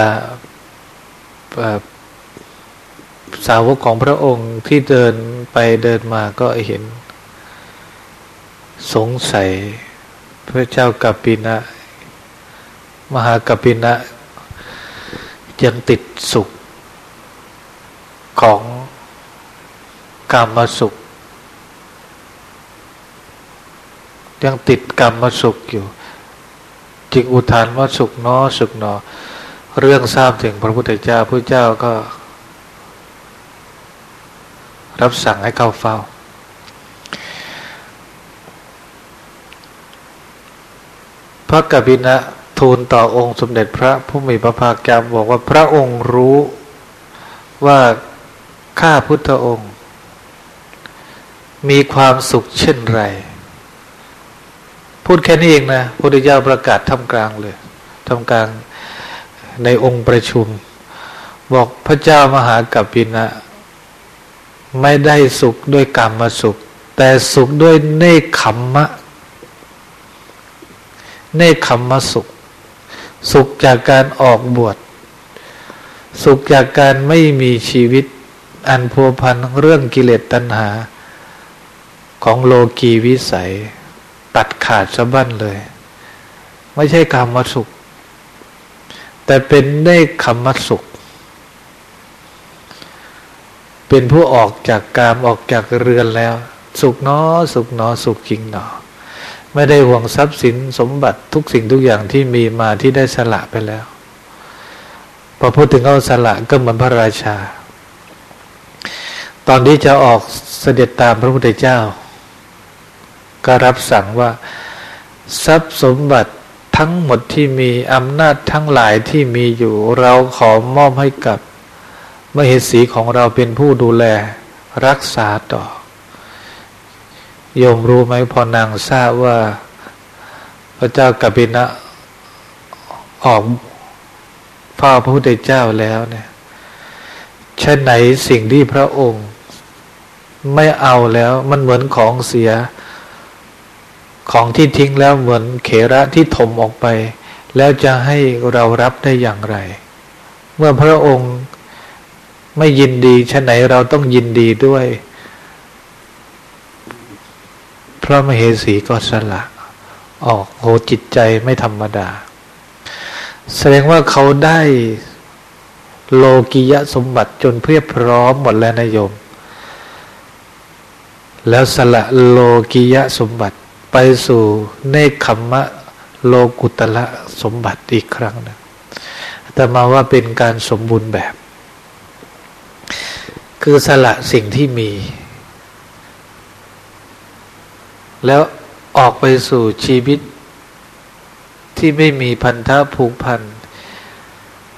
สาวกของพระองค์ที่เดินไปเดินมาก็เห็น สงสัย พระเจ้ากัปปินะ มหากัปปินะ ยังติดสุขของกรรมสุข ยังติดกรรมสุขอยู่ จึงอุทานว่าสุขนอสุขนอ เรื่องทราบถึงพระพุทธเจ้าพระเจ้าก็ รับสั่งให้เข้าเฝ้า พระกบินะทูลต่อองค์สมเด็จพระผู้มีพระภาคเจ้าบอกว่าพระองค์รู้ว่าข้าพุทธองค์ มีความสุขเช่นไร พูดแค่นี้เองนะพระพุทธเจ้าประกาศทำกลางเลยทำกลางในองค์ประชุม บอกพระเจ้ามหากัปปินะ ไม่ได้สุขด้วยกรรมมาสุข แต่สุขด้วยเนคขมมะ เนคขมมสุข สุขจากการออกบวช สุขจากการไม่มีชีวิตอันพัวพันเรื่องกิเลสตัณหา ของโลกีวิสัย ตัดขาดสะบั้นเลย ไม่ใช่กรรมสุข แต่เป็นเนคขมมสุข เป็นผู้ออกจากกามออกจากเรือนแล้ว สุขเนอสุขเนอสุขจริงเนอ ไม่ได้ห่วงทรัพย์สินสมบัติทุกสิ่งทุกอย่างที่มีมาที่ได้สละไปแล้ว พอพูดถึงเอาสละก็เหมือนพระราชา ตอนที่จะออกเสด็จตามพระพุทธเจ้า ก็รับสั่งว่าทรัพย์สมบัติทั้งหมดที่มีอำนาจทั้งหลายที่มีอยู่ เราขอมอบให้กับมเหสีของเราเป็นผู้ดูแลรักษาต่อ โยมรู้ไหมพอนางทราบว่า พระเจ้ากับินะออกพ่อพระพุทธเจ้าแล้วเนี่ยชนไหนสิ่งที่พระองค์ไม่เอาแล้วมันเหมือนของเสีย ของที่ทิ้งแล้วเหมือนเขระที่ถมออกไป แล้วจะให้เรารับได้อย่างไร เมื่อพระองค์ไม่ยินดีชนไหนเราต้องยินดีด้วยพ ระมเหสีก็สละ ออกโหจิตใจไม่ธรรมดา แสดงว่าเขาได้โลกิยะสมบัติจนเพียบพร้อมหมดแล้วนายโยม แล้วสละโลกิยะสมบัติไปสู่เนคขมะโลกุตละสมบัติอีกครั้งนึงแต่มาว่าเป็นการสมบูรณ์แบบ คือสละสิ่งที่มี แล้วออกไปสู่ชีวิต ที่ไม่มีพันธะผูกพัน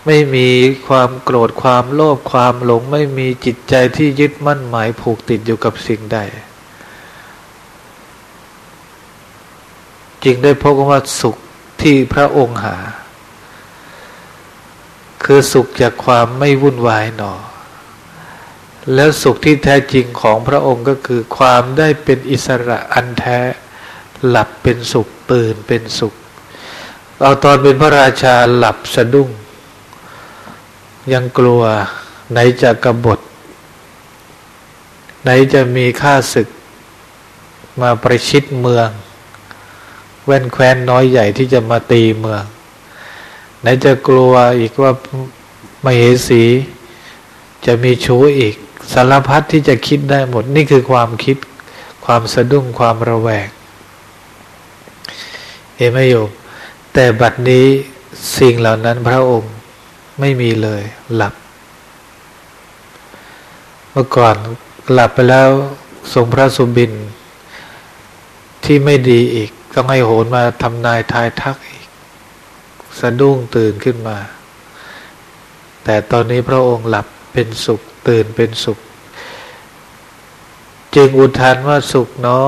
ไม่มีความโกรธความโลภความหลง ไม่มีจิตใจที่ยึดมั่นหมายผูกติดอยู่กับสิ่งใด จึงได้พบว่าสุขที่พระองค์หา คือสุขจากความไม่วุ่นวายหนอ แล้วสุขที่แท้จริงของพระองค์ก็คือความได้เป็นอิสระอันแท้ หลับเป็นสุขตื่นเป็นสุข เอาตอนเป็นพระราชาหลับสะดุ้ง ยังกลัวไหนจะกบฏ ไหนจะมีข้าศึก มาประชิดเมือง แว่นแคว้นน้อยใหญ่ที่จะมาตีเมือง ไหนจะกลัวอีกว่า มเหสีจะมีชู้อีก สารพัดที่จะคิดได้หมดนี่คือความคิด ความสะดุ้งความระแวงเห็นไมโยมแต่บัดนี้สิ่งเหล่านั้นพระองค์ไม่มีเลยหลับ เมื่อก่อนหลับไปแล้วทรงพระสุบิน ที่ไม่ดีอีก ก็ให้โหนมาทำนายทายทักอีก สะดุ้งตื่นขึ้นมา แต่ตอนนี้พระองค์หลับเป็นสุข ตื่นเป็นสุข จึงอุทานว่าสุขเนอ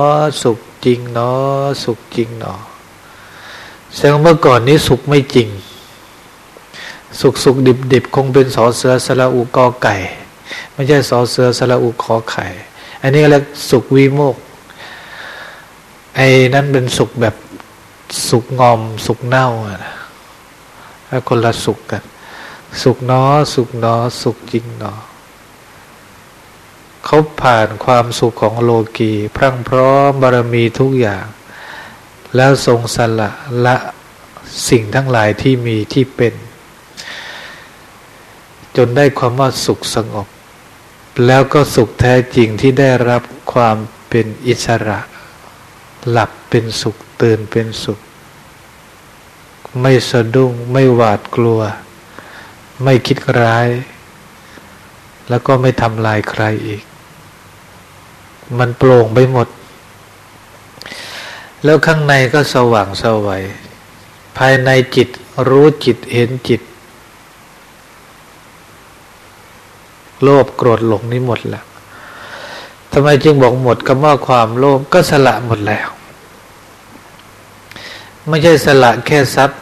สุขจริงเนอสุขจริงเนอแสดงเมื่อก่อนนี้สุขไม่จริง สุขสุขดิบดิบคงเป็นสอเสือสระอุกอไก่ ไม่ใช่สอเสือสระอุขอไข่ อันนี้เรียกสุขวิโมกไอ้นั่นเป็นสุขแบบสุขงอมสุขเน่าอะนะคนละสุขกัน สุขเนอสุขเนอสุขจริงเนอ เขาผ่านความสุขของโลกีพรั่งพร้อมบารมีทุกอย่าง แล้วทรงสละละสิ่งทั้งหลายที่มีที่เป็น จนได้ความว่าสุขสงบ แล้วก็สุขแท้จริงที่ได้รับความเป็นอิสระ หลับเป็นสุขตื่นเป็นสุข ไม่สะดุ้งไม่หวาดกลัว ไม่คิดร้าย แล้วก็ไม่ทำลายใครอีก มันโปร่งไปหมด แล้วข้างในก็สว่างสวัย ภายในจิตรู้จิตเห็นจิต โลภโกรธหลงนี่หมดแล้วทำไมจึงบอกหมดคำว่าความโลภก็สละหมดแล้ว ไม่ใช่สละแค่ทรัพย์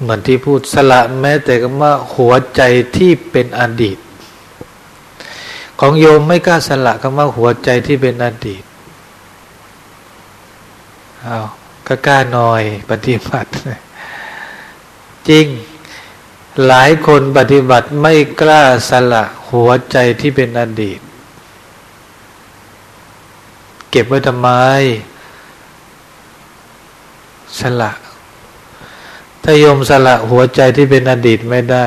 เหมือนที่พูดสละแม้แต่คำว่าหัวใจที่เป็นอดีต ของโยมไม่กล้าสละคำว่าหัวใจที่เป็นอดีตเอาก็กล้าหน่อยปฏิบัติ จริงหลายคนปฏิบัติไม่กล้าสละหัวใจที่เป็นอดีต เก็บไว้ทำไม สละ ถ้าโยมสละหัวใจที่เป็นอดีตไม่ได้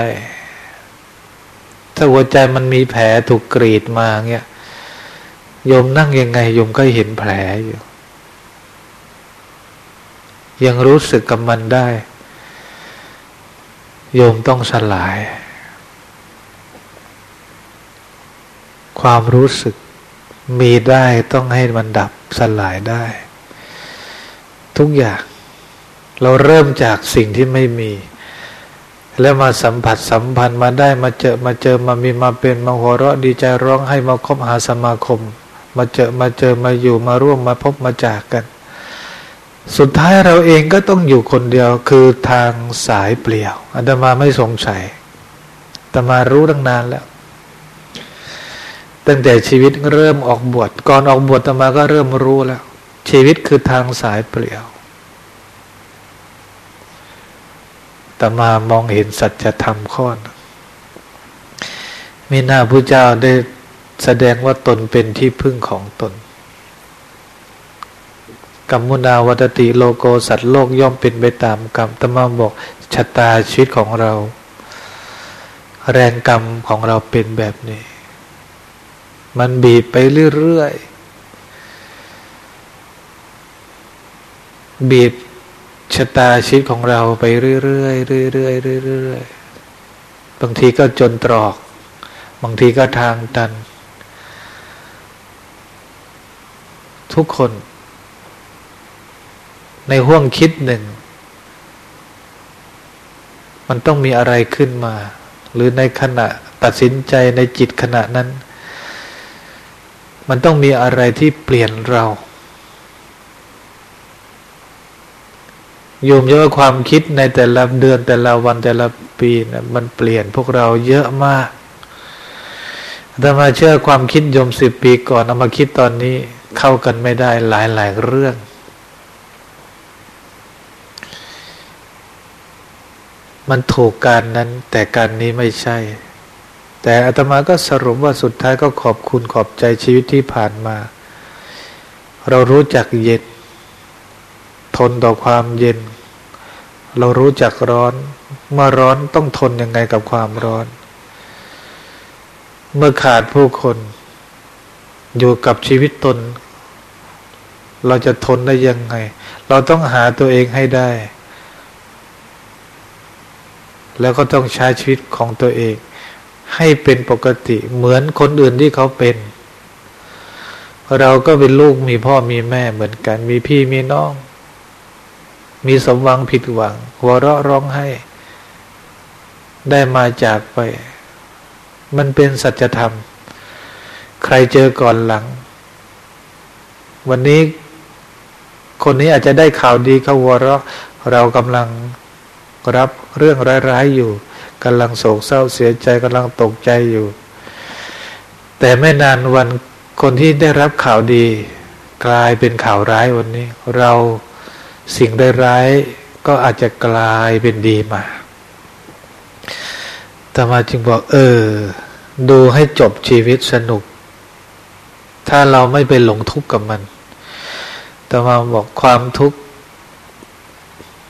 ถ้าหัวใจมันมีแผลถูกกรีดมาเงี้ยโยมนั่งยังไงโยมก็เห็นแผลอยู่ ยังรู้สึกกับมันได้ โยมต้องสลาย ความรู้สึกมีได้ต้องให้มันดับสลายได้ ทุกอย่าง เราเริ่มจากสิ่งที่ไม่มี แล้วมาสัมผัสสัมพันธ์มาได้มาเจอมาเจอมามีมาเป็นมาหัวเราะดีใจร้องให้มาคบหาสมาคม มาเจอมาเจอมาอยู่มาร่วมมาพบมาจากกัน สุดท้ายเราเองก็ต้องอยู่คนเดียวคือทางสายเปลี่ยวอาตมาไม่สงสัยอาตมารู้ตั้งนานแล้ว ตั้งแต่ชีวิตเริ่มออกบวชก่อนออกบวชอาตมาก็เริ่มรู้แล้ว ชีวิตคือทางสายเปลี่ยว ตมามองเห็นสัจธรรมข้อนมีหน้าพระเจ้าได้แสดงว่าตนเป็นที่พึ่งของตนกรรมุนาวัตติโลโกสัตว์โลกย่อมเป็นไปตามกรรมตมาบอกชะตาชีวิตของเรา แรงกรรมของเราเป็นแบบนี้ มันบีบไปเรื่อยๆบีบ ชะตาชีวิตของเราไปเรื่อยๆเรื่อยๆเรื่อยๆบางทีก็จนตรอก บางทีก็ทางตัน ทุกคน ในห่วงคิดหนึ่ง มันต้องมีอะไรขึ้นมา หรือในขณะตัดสินใจในจิตขณะนั้น มันต้องมีอะไรที่เปลี่ยนเรา โยมเยอะความคิดในแต่ละเดือนแต่ละวันแต่ละปีนะมันเปลี่ยนพวกเราเยอะมากถ้ามาเชื่อความคิดโยมสิบปีก่อนเอามาคิดตอนนี้เข้ากันไม่ได้หลายหลายเรื่อง มันถูกการนั้น แต่การนี้ไม่ใช่ แต่อาตมาก็สรุปว่าสุดท้ายก็ขอบคุณขอบใจชีวิตที่ผ่านมา เรารู้จักเย็น นต่อความเย็น เรารู้จักร้อน เมื่อร้อนต้องทนยังไงกับความร้อน เมื่อขาดผู้คน อยู่กับชีวิตตน เราจะทนได้ยังไง เราต้องหาตัวเองให้ได้ แล้วก็ต้องใช้ชีวิตของตัวเอง ให้เป็นปกติเหมือนคนอื่นที่เขาเป็นเราก็เป็นลูกมีพ่อมีแม่เหมือนกัน มีพี่มีน้อง มีสมหวังผิดหวัง หัวเราะร้องไห้ ได้มาจากไป มันเป็นสัจธรรม ใครเจอก่อนหลัง วันนี้คนนี้อาจจะได้ข่าวดีเขาวเราะ เรากำลังรับเรื่องร้ายๆอยู่กำลังโศกเศร้าเสียใจกำลังตกใจอยู่ แต่ไม่นานวันคนที่ได้รับข่าวดี กลายเป็นข่าวร้ายวันนี้ เรา สิ่งได้ร้ายก็อาจจะกลายเป็นดีมาต่มาจึงบอก เออ ดูให้จบชีวิตสนุก ถ้าเราไม่ไปหลงทุกข์กับมันต่มาบอกความทุกข์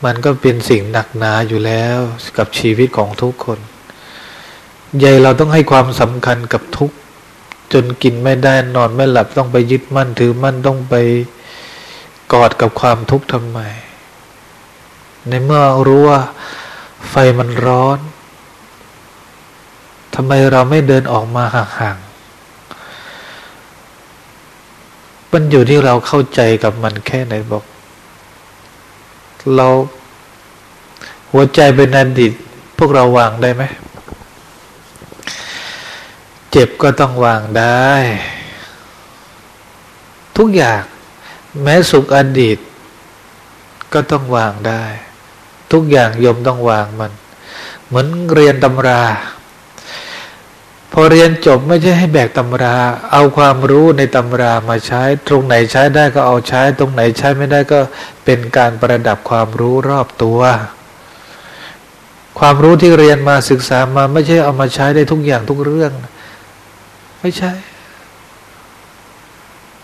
มันก็เป็นสิ่งหนักหนาอยู่แล้วกับชีวิตของทุกคนใหญ่เราต้องให้ความสำคัญกับทุกข์จนกินไม่ได้นอนไม่หลับต้องไปยึดมั่นถือมั่นต้องไป กอดกับความทุกข์ทำไม ในเมื่อรู้ว่าไฟมันร้อนทำไมเราไม่เดินออกมาห่างๆมันอยู่ที่เราเข้าใจกับมันแค่ไหนบอก เราหัวใจเป็นอดีตพวกเราวางได้ไหม เจ็บก็ต้องวางได้ ทุกอย่าง แม้สุขอดีต ก็ต้องวางได้ ทุกอย่างยมต้องวางมัน เหมือนเรียนตำรา พอเรียนจบไม่ใช่ให้แบกตำรา เอาความรู้ในตำรามาใช้ ตรงไหนใช้ได้ก็เอาใช้ ตรงไหนใช้ไม่ได้ก็เป็นการประดับความรู้รอบตัวความรู้ที่เรียนมาศึกษามาไม่ใช่เอามาใช้ได้ทุกอย่างทุกเรื่อง ไม่ใช่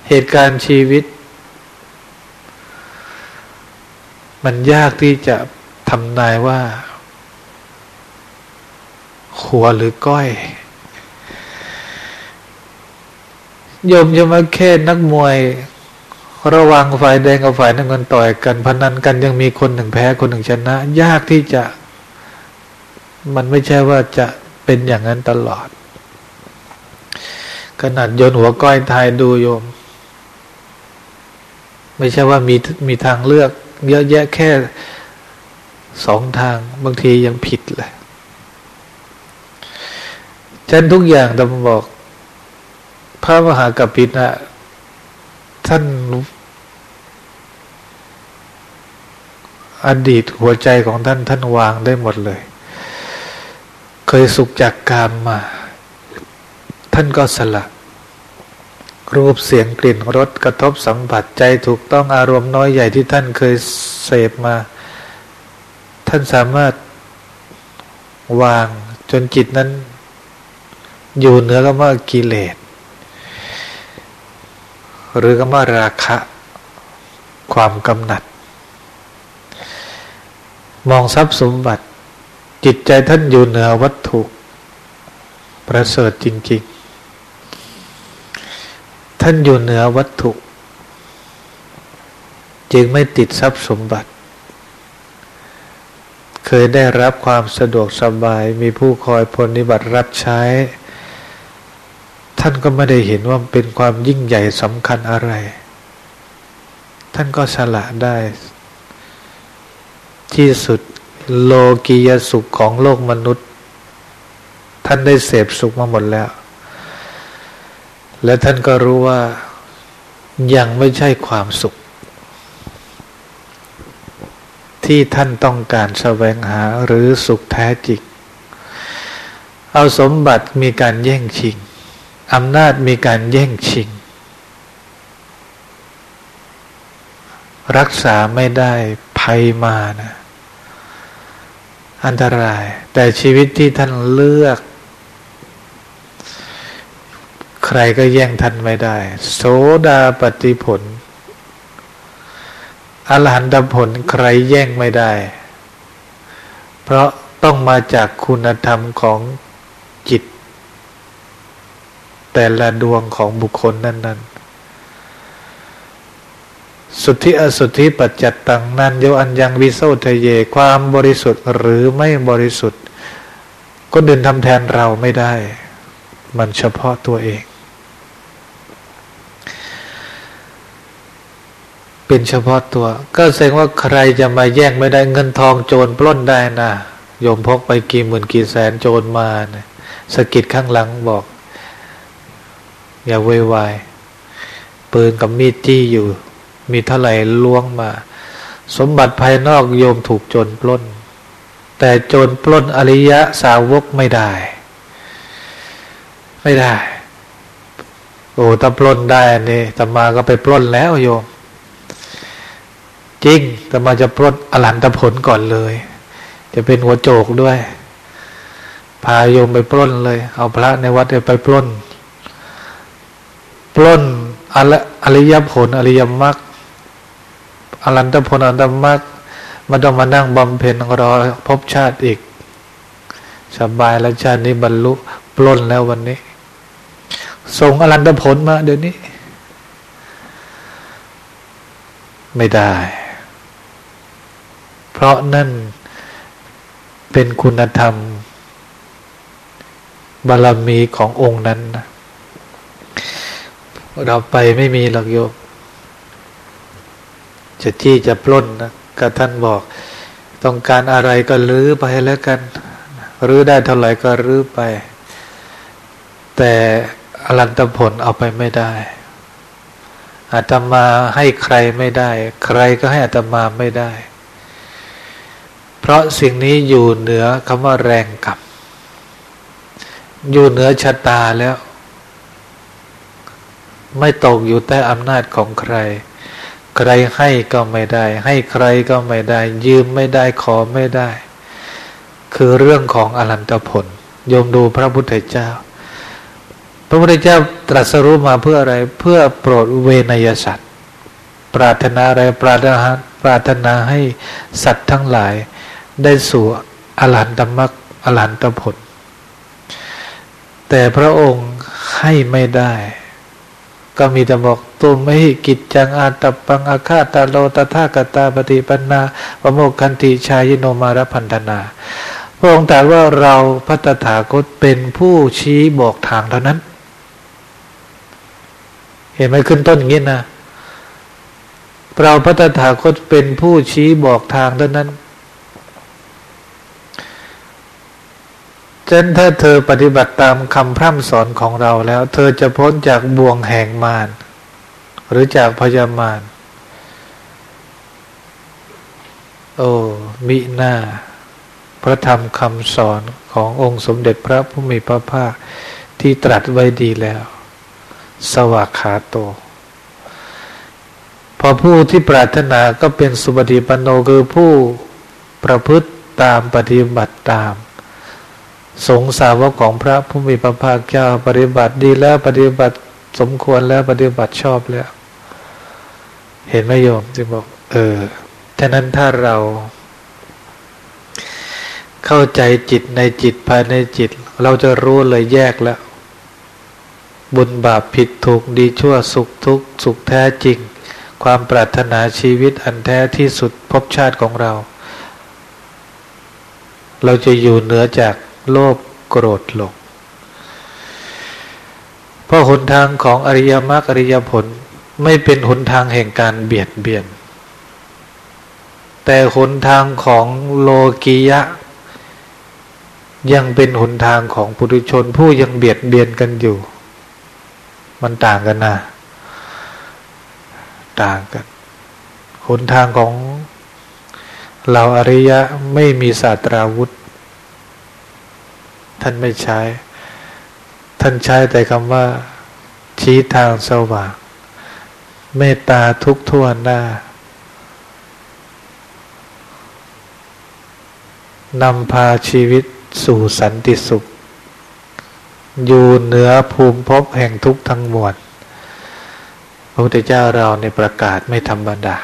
เหตุการณ์ชีวิต มันยากที่จะทำนายว่าหัวหรือก้อยโยมจะมาแค่นักมวย ระวังฝ่ายแดงกับฝ่ายน้ำเงินต่อยกันพนันกันยังมีคนหนึ่งแพ้คนหนึ่งชนะ ยากที่จะ มันไม่ใช่ว่าจะเป็นอย่างนั้นตลอด ขนาดโยนหัวก้อยทายดูโยม ไม่ใช่ว่ามีมีทางเลือก เยอะแยะแค่สองทางบางทียังผิดเลยฉันทุกอย่างตำบอก พระมหากัปปินะท่านอดีตหัวใจของท่านท่านวางได้หมดเลย เคยสุขจากกามมา ท่านก็สละ รูปเสียงกลิ่นรสกระทบสัมผัสใจถูกต้องอารมณ์น้อยใหญ่ที่ท่านเคยเสพมา ท่านสามารถวางจนจิตนั้น อยู่เหนือก็ว่ากิเลส หรือก็ว่าราคะ ความกำหนัด มองทรัพย์สมบัติ จิตใจท่านอยู่เหนือวัตถุ ประเสริฐจริง ๆ ท่านอยู่เหนือวัตถุ จึงไม่ติดทรัพย์สมบัติ เคยได้รับความสะดวกสบายมีผู้คอยพลนิบัติรับใช้ ท่านก็ไม่ได้เห็นว่าเป็นความยิ่งใหญ่สำคัญอะไร ท่านก็สละได้ ที่สุดโลกียสุขของโลกมนุษย์ ท่านได้เสพสุขมาหมดแล้ว และท่านก็รู้ว่ายังไม่ใช่ความสุข ที่ท่านต้องการแสวงหาหรือสุขแท้จริง เอาสมบัติมีการแย่งชิงอำนาจมีการแย่งชิง รักษาไม่ได้ภัยมานะอันตราย แต่ชีวิตที่ท่านเลือก ใครก็แย่งท่านไม่ได้ โสดาปฏิผลอรหันตผลใครแย่งไม่ได้ เพราะต้องมาจากคุณธรรมของจิต แต่ละดวงของบุคคลนั้น ๆ สุทธิอสุทธิปัจจัตตังนันโยอันยังวิโสทะเย ความบริสุทธิ์หรือไม่บริสุทธิ์ ก็เดินทำแทนเราไม่ได้ มันเฉพาะตัวเอง เป็นเฉพาะตัว ก็แสดงว่าใครจะมาแย่งไม่ได้เงินทองโจรปล้นได้นะโยมพกไปกี่หมื่นกี่แสนโจรมานะสกิดข้างหลังบอก อย่าเววายปืนกับมีดจี้อยู่ มีเท่าไหร่ล้วงมา สมบัติภายนอกโยมถูกโจรปล้น แต่โจรปล้นอริยะสาวกไม่ได้ ไม่ได้ โอ้ถ้าปล้นได้นี่ตมาก็ไปปล้นแล้วโยม จริงตมาจะปล้นอลันตผลก่อนเลย จะเป็นหัวโจกด้วย พาโยมไปปล้นเลย เอาพระในวัดไปปล้น ปล้นอริยผลอริยมรรคอรันตผลอรันตมรรคมาต้องมานั่งบำเพ็ญรอพบชาติอีก สบายแล้วชาตินี้บรรลุปล้นแล้ววันนี้ ส่งอรันตผลมาเดี๋ยวนี้ ไม่ได้ เพราะนั่นเป็นคุณธรรม บารมีขององค์นั้นนะเราไปไม่มีหรอกโยมจะที่จะปล้นนะก็ท่านบอก ต้องการอะไรก็รื้อไปแล้วกัน รื้อได้เท่าไหร่ก็รื้อไป แต่อรันตผลเอาไปไม่ได้อาตมาให้ใครไม่ได้ ใครก็ให้อาตมาไม่ได้ เพราะสิ่งนี้อยู่เหนือคำว่าแรงกับ อยู่เหนือชะตาแล้ว ไม่ตกอยู่ใต้อำนาจของใคร ใครให้ก็ไม่ได้ ให้ใครก็ไม่ได้ ยืมไม่ได้ขอไม่ได้ คือเรื่องของอรันตผลโยมดูพระพุทธเจ้า พระพุทธเจ้าตรัสรู้มาเพื่ออะไร เพื่อโปรดเวนยสัตว์ ปรารถนาอะไร ปรารถนาปรารถนาให้สัตว์ทั้งหลาย ได้สู่อรหันตมรรคอรหันตผล แต่พระองค์ให้ไม่ได้ ก็มีแต่บอกตุมหิกิจจังอาตปังอาคาตาโลตถากตาปฏิปันนาปโมกคันติชายโนมารพันธนา พระองค์ตรัสว่าเราพระตถาคตเป็นผู้ชี้บอกทางเท่านั้น เห็นไหมขึ้นต้นอย่างนี้นะเราพระตถาคตเป็นผู้ชี้บอกทางเท่านั้น ฉะนั้นถ้าเธอปฏิบัติตามคำพร่ำสอนของเราแล้ว เธอจะพ้นจากบ่วงแห่งมารหรือจากพยามารโอ้มิหน้า พระธรรมคำสอนขององค์สมเด็จพระผู้มีพระภาคที่ตรัสไว้ดีแล้ว สวากขาโต พอผู้ที่ปรารถนาก็เป็นสุปฏิปันโนคือผู้ประพฤติตามปฏิบัติตาม สงสาวกของพระผู้มีพระภาคเจ้าปฏิบัติดีแล้วปฏิบัติสมควรแล้วปฏิบัติชอบแล้ว เห็นไหมโยมจึงบอก เออฉะนั้นถ้าเรา เข้าใจจิตในจิตภายในจิต เราจะรู้เลยแยกแล้ว บุญบาปผิดถูกดีชั่วสุขทุกข์สุขแท้จริง ความปรารถนาชีวิตอันแท้ที่สุดพบชาติของเรา เราจะอยู่เหนือจาก โลภโกรธหลงเพราะหนทางของอริยมรรคอริยผลไม่เป็นหนทางแห่งการเบียดเบียน แต่หนทางของโลกียะ ยังเป็นหนทางของปุถุชนผู้ยังเบียดเบียนกันอยู่ มันต่างกันนะ ต่างกันหนทางของเราอริยะไม่มีศาสตราวุธ ท่านไม่ใช้ ท่านใช้แต่คำว่า ชี้ทางสว่างเมตตาทุกทั่วหน้านำพาชีวิตสู่สันติสุข อยู่เหนือภูมิภพแห่งทุกทั้งมวลพระพุทธเจ้าเราในประกาศไม่ธรรมดา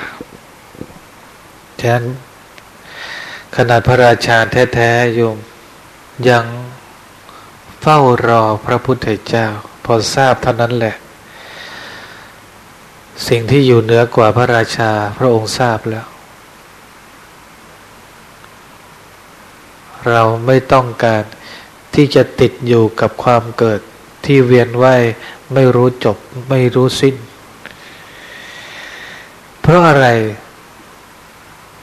ฉะนั้นขนาดพระราชาแท้ๆโยมยัง เฝ้ารอพระพุทธเจ้า พอทราบเท่านั้นแหละ สิ่งที่อยู่เหนือกว่าพระราชาพระองค์ทราบแล้ว เราไม่ต้องการที่จะติดอยู่กับความเกิดที่เวียนว่ายไม่รู้จบไม่รู้สิ้น เพราะอะไร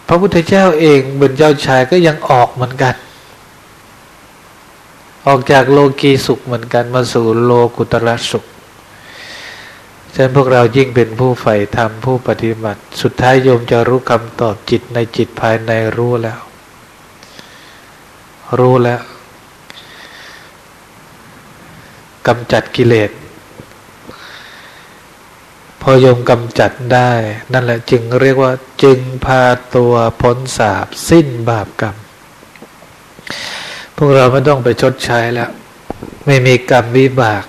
พระพุทธเจ้าเองเป็นเจ้าชายก็ยังออกเหมือนกัน ออกจากโลกีสุขเหมือนกันมาสู่โลกุตระสุขฉะนั้นพวกเรายิ่งเป็นผู้ใฝ่ธรรมผู้ปฏิบัติ สุดท้ายโยมจะรู้คำตอบจิตในจิตภายในรู้แล้ว รู้แล้วกำจัดกิเลสพอโยมกำจัดได้ นั่นแหละจึงเรียกว่า จึงพาตัวพ้นสาบสิ้นบาปกรรม พวกเราไม่ต้องไปชดใช้แล้ว ไม่มีกรรมวิบาก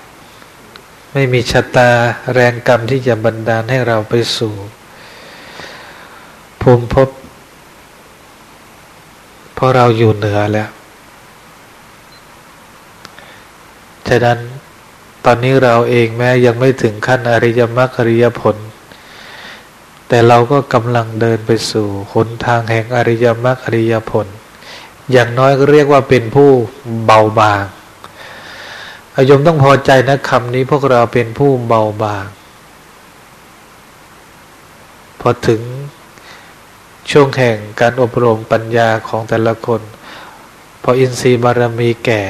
ไม่มีชะตาแรงกรรมที่จะบันดาลให้เราไปสู่ ภูมิภพเพราะเราอยู่เหนือแล้ว ฉะนั้นตอนนี้เราเองแม้ยังไม่ถึงขั้นอริยมรรคอริยผล แต่เราก็กำลังเดินไปสู่หนทางแห่งอริยมรรคอริยผล อย่างน้อยก็เรียกว่าเป็นผู้เบาบางอายมต้องพอใจนะคำนี้พวกเราเป็นผู้เบาบาง พอถึงช่วงแห่งการอบรมปัญญาของแต่ละคน พออินทรีย์บารมีแก่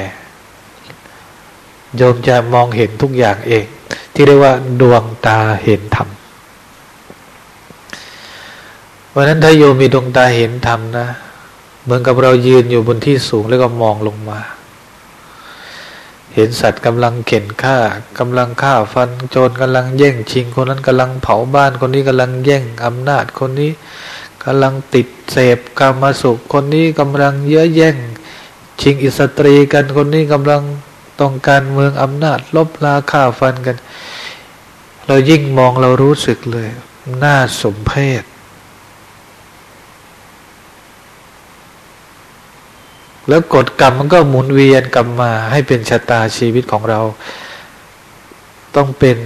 โยมจะมองเห็นทุกอย่างเอง ที่เรียกว่าดวงตาเห็นธรรมวันนั้นถ้าโยมมีดวงตาเห็นธรรมนะ เหมือนกับเรายืนอยู่บนที่สูงแล้วก็มองลงมา เห็นสัตว์กำลังเข็นฆ่ากำลังฆ่าฟันโจรกำลังแย่งชิงคนนั้นกำลังเผาบ้านคนนี้กำลังแย่งอำนาจคนนี้กำลังติดเสพกรรมสุขคนนี้กำลังเยอะแย่ง ชิงอิสตรีกันคนนี้กำลังต้องการเมืองอำนาจ ลบลาฆ่าฟันกัน เรายิ่งมองเรารู้สึกเลย น่าสมเพช แล้วกฎกรรมมันก็หมุนเวียนกลับมาให้เป็นชะตาชีวิตของเรา ต้องเป็น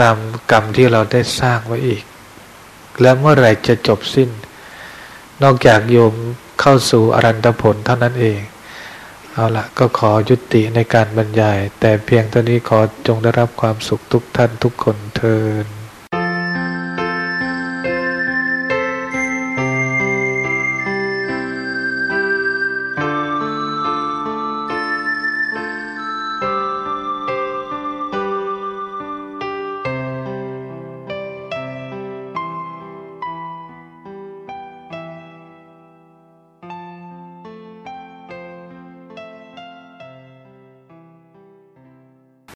ตามกรรมที่เราได้สร้างไว้อีก แล้วเมื่อไหร่จะจบสิ้น นอกจากโยมเข้าสู่อรันตผลเท่านั้นเอง เอาละก็ขอยุติในการบรรยาย แต่เพียงเท่านี้ขอจงได้รับความสุขทุกท่านทุกคนเทิน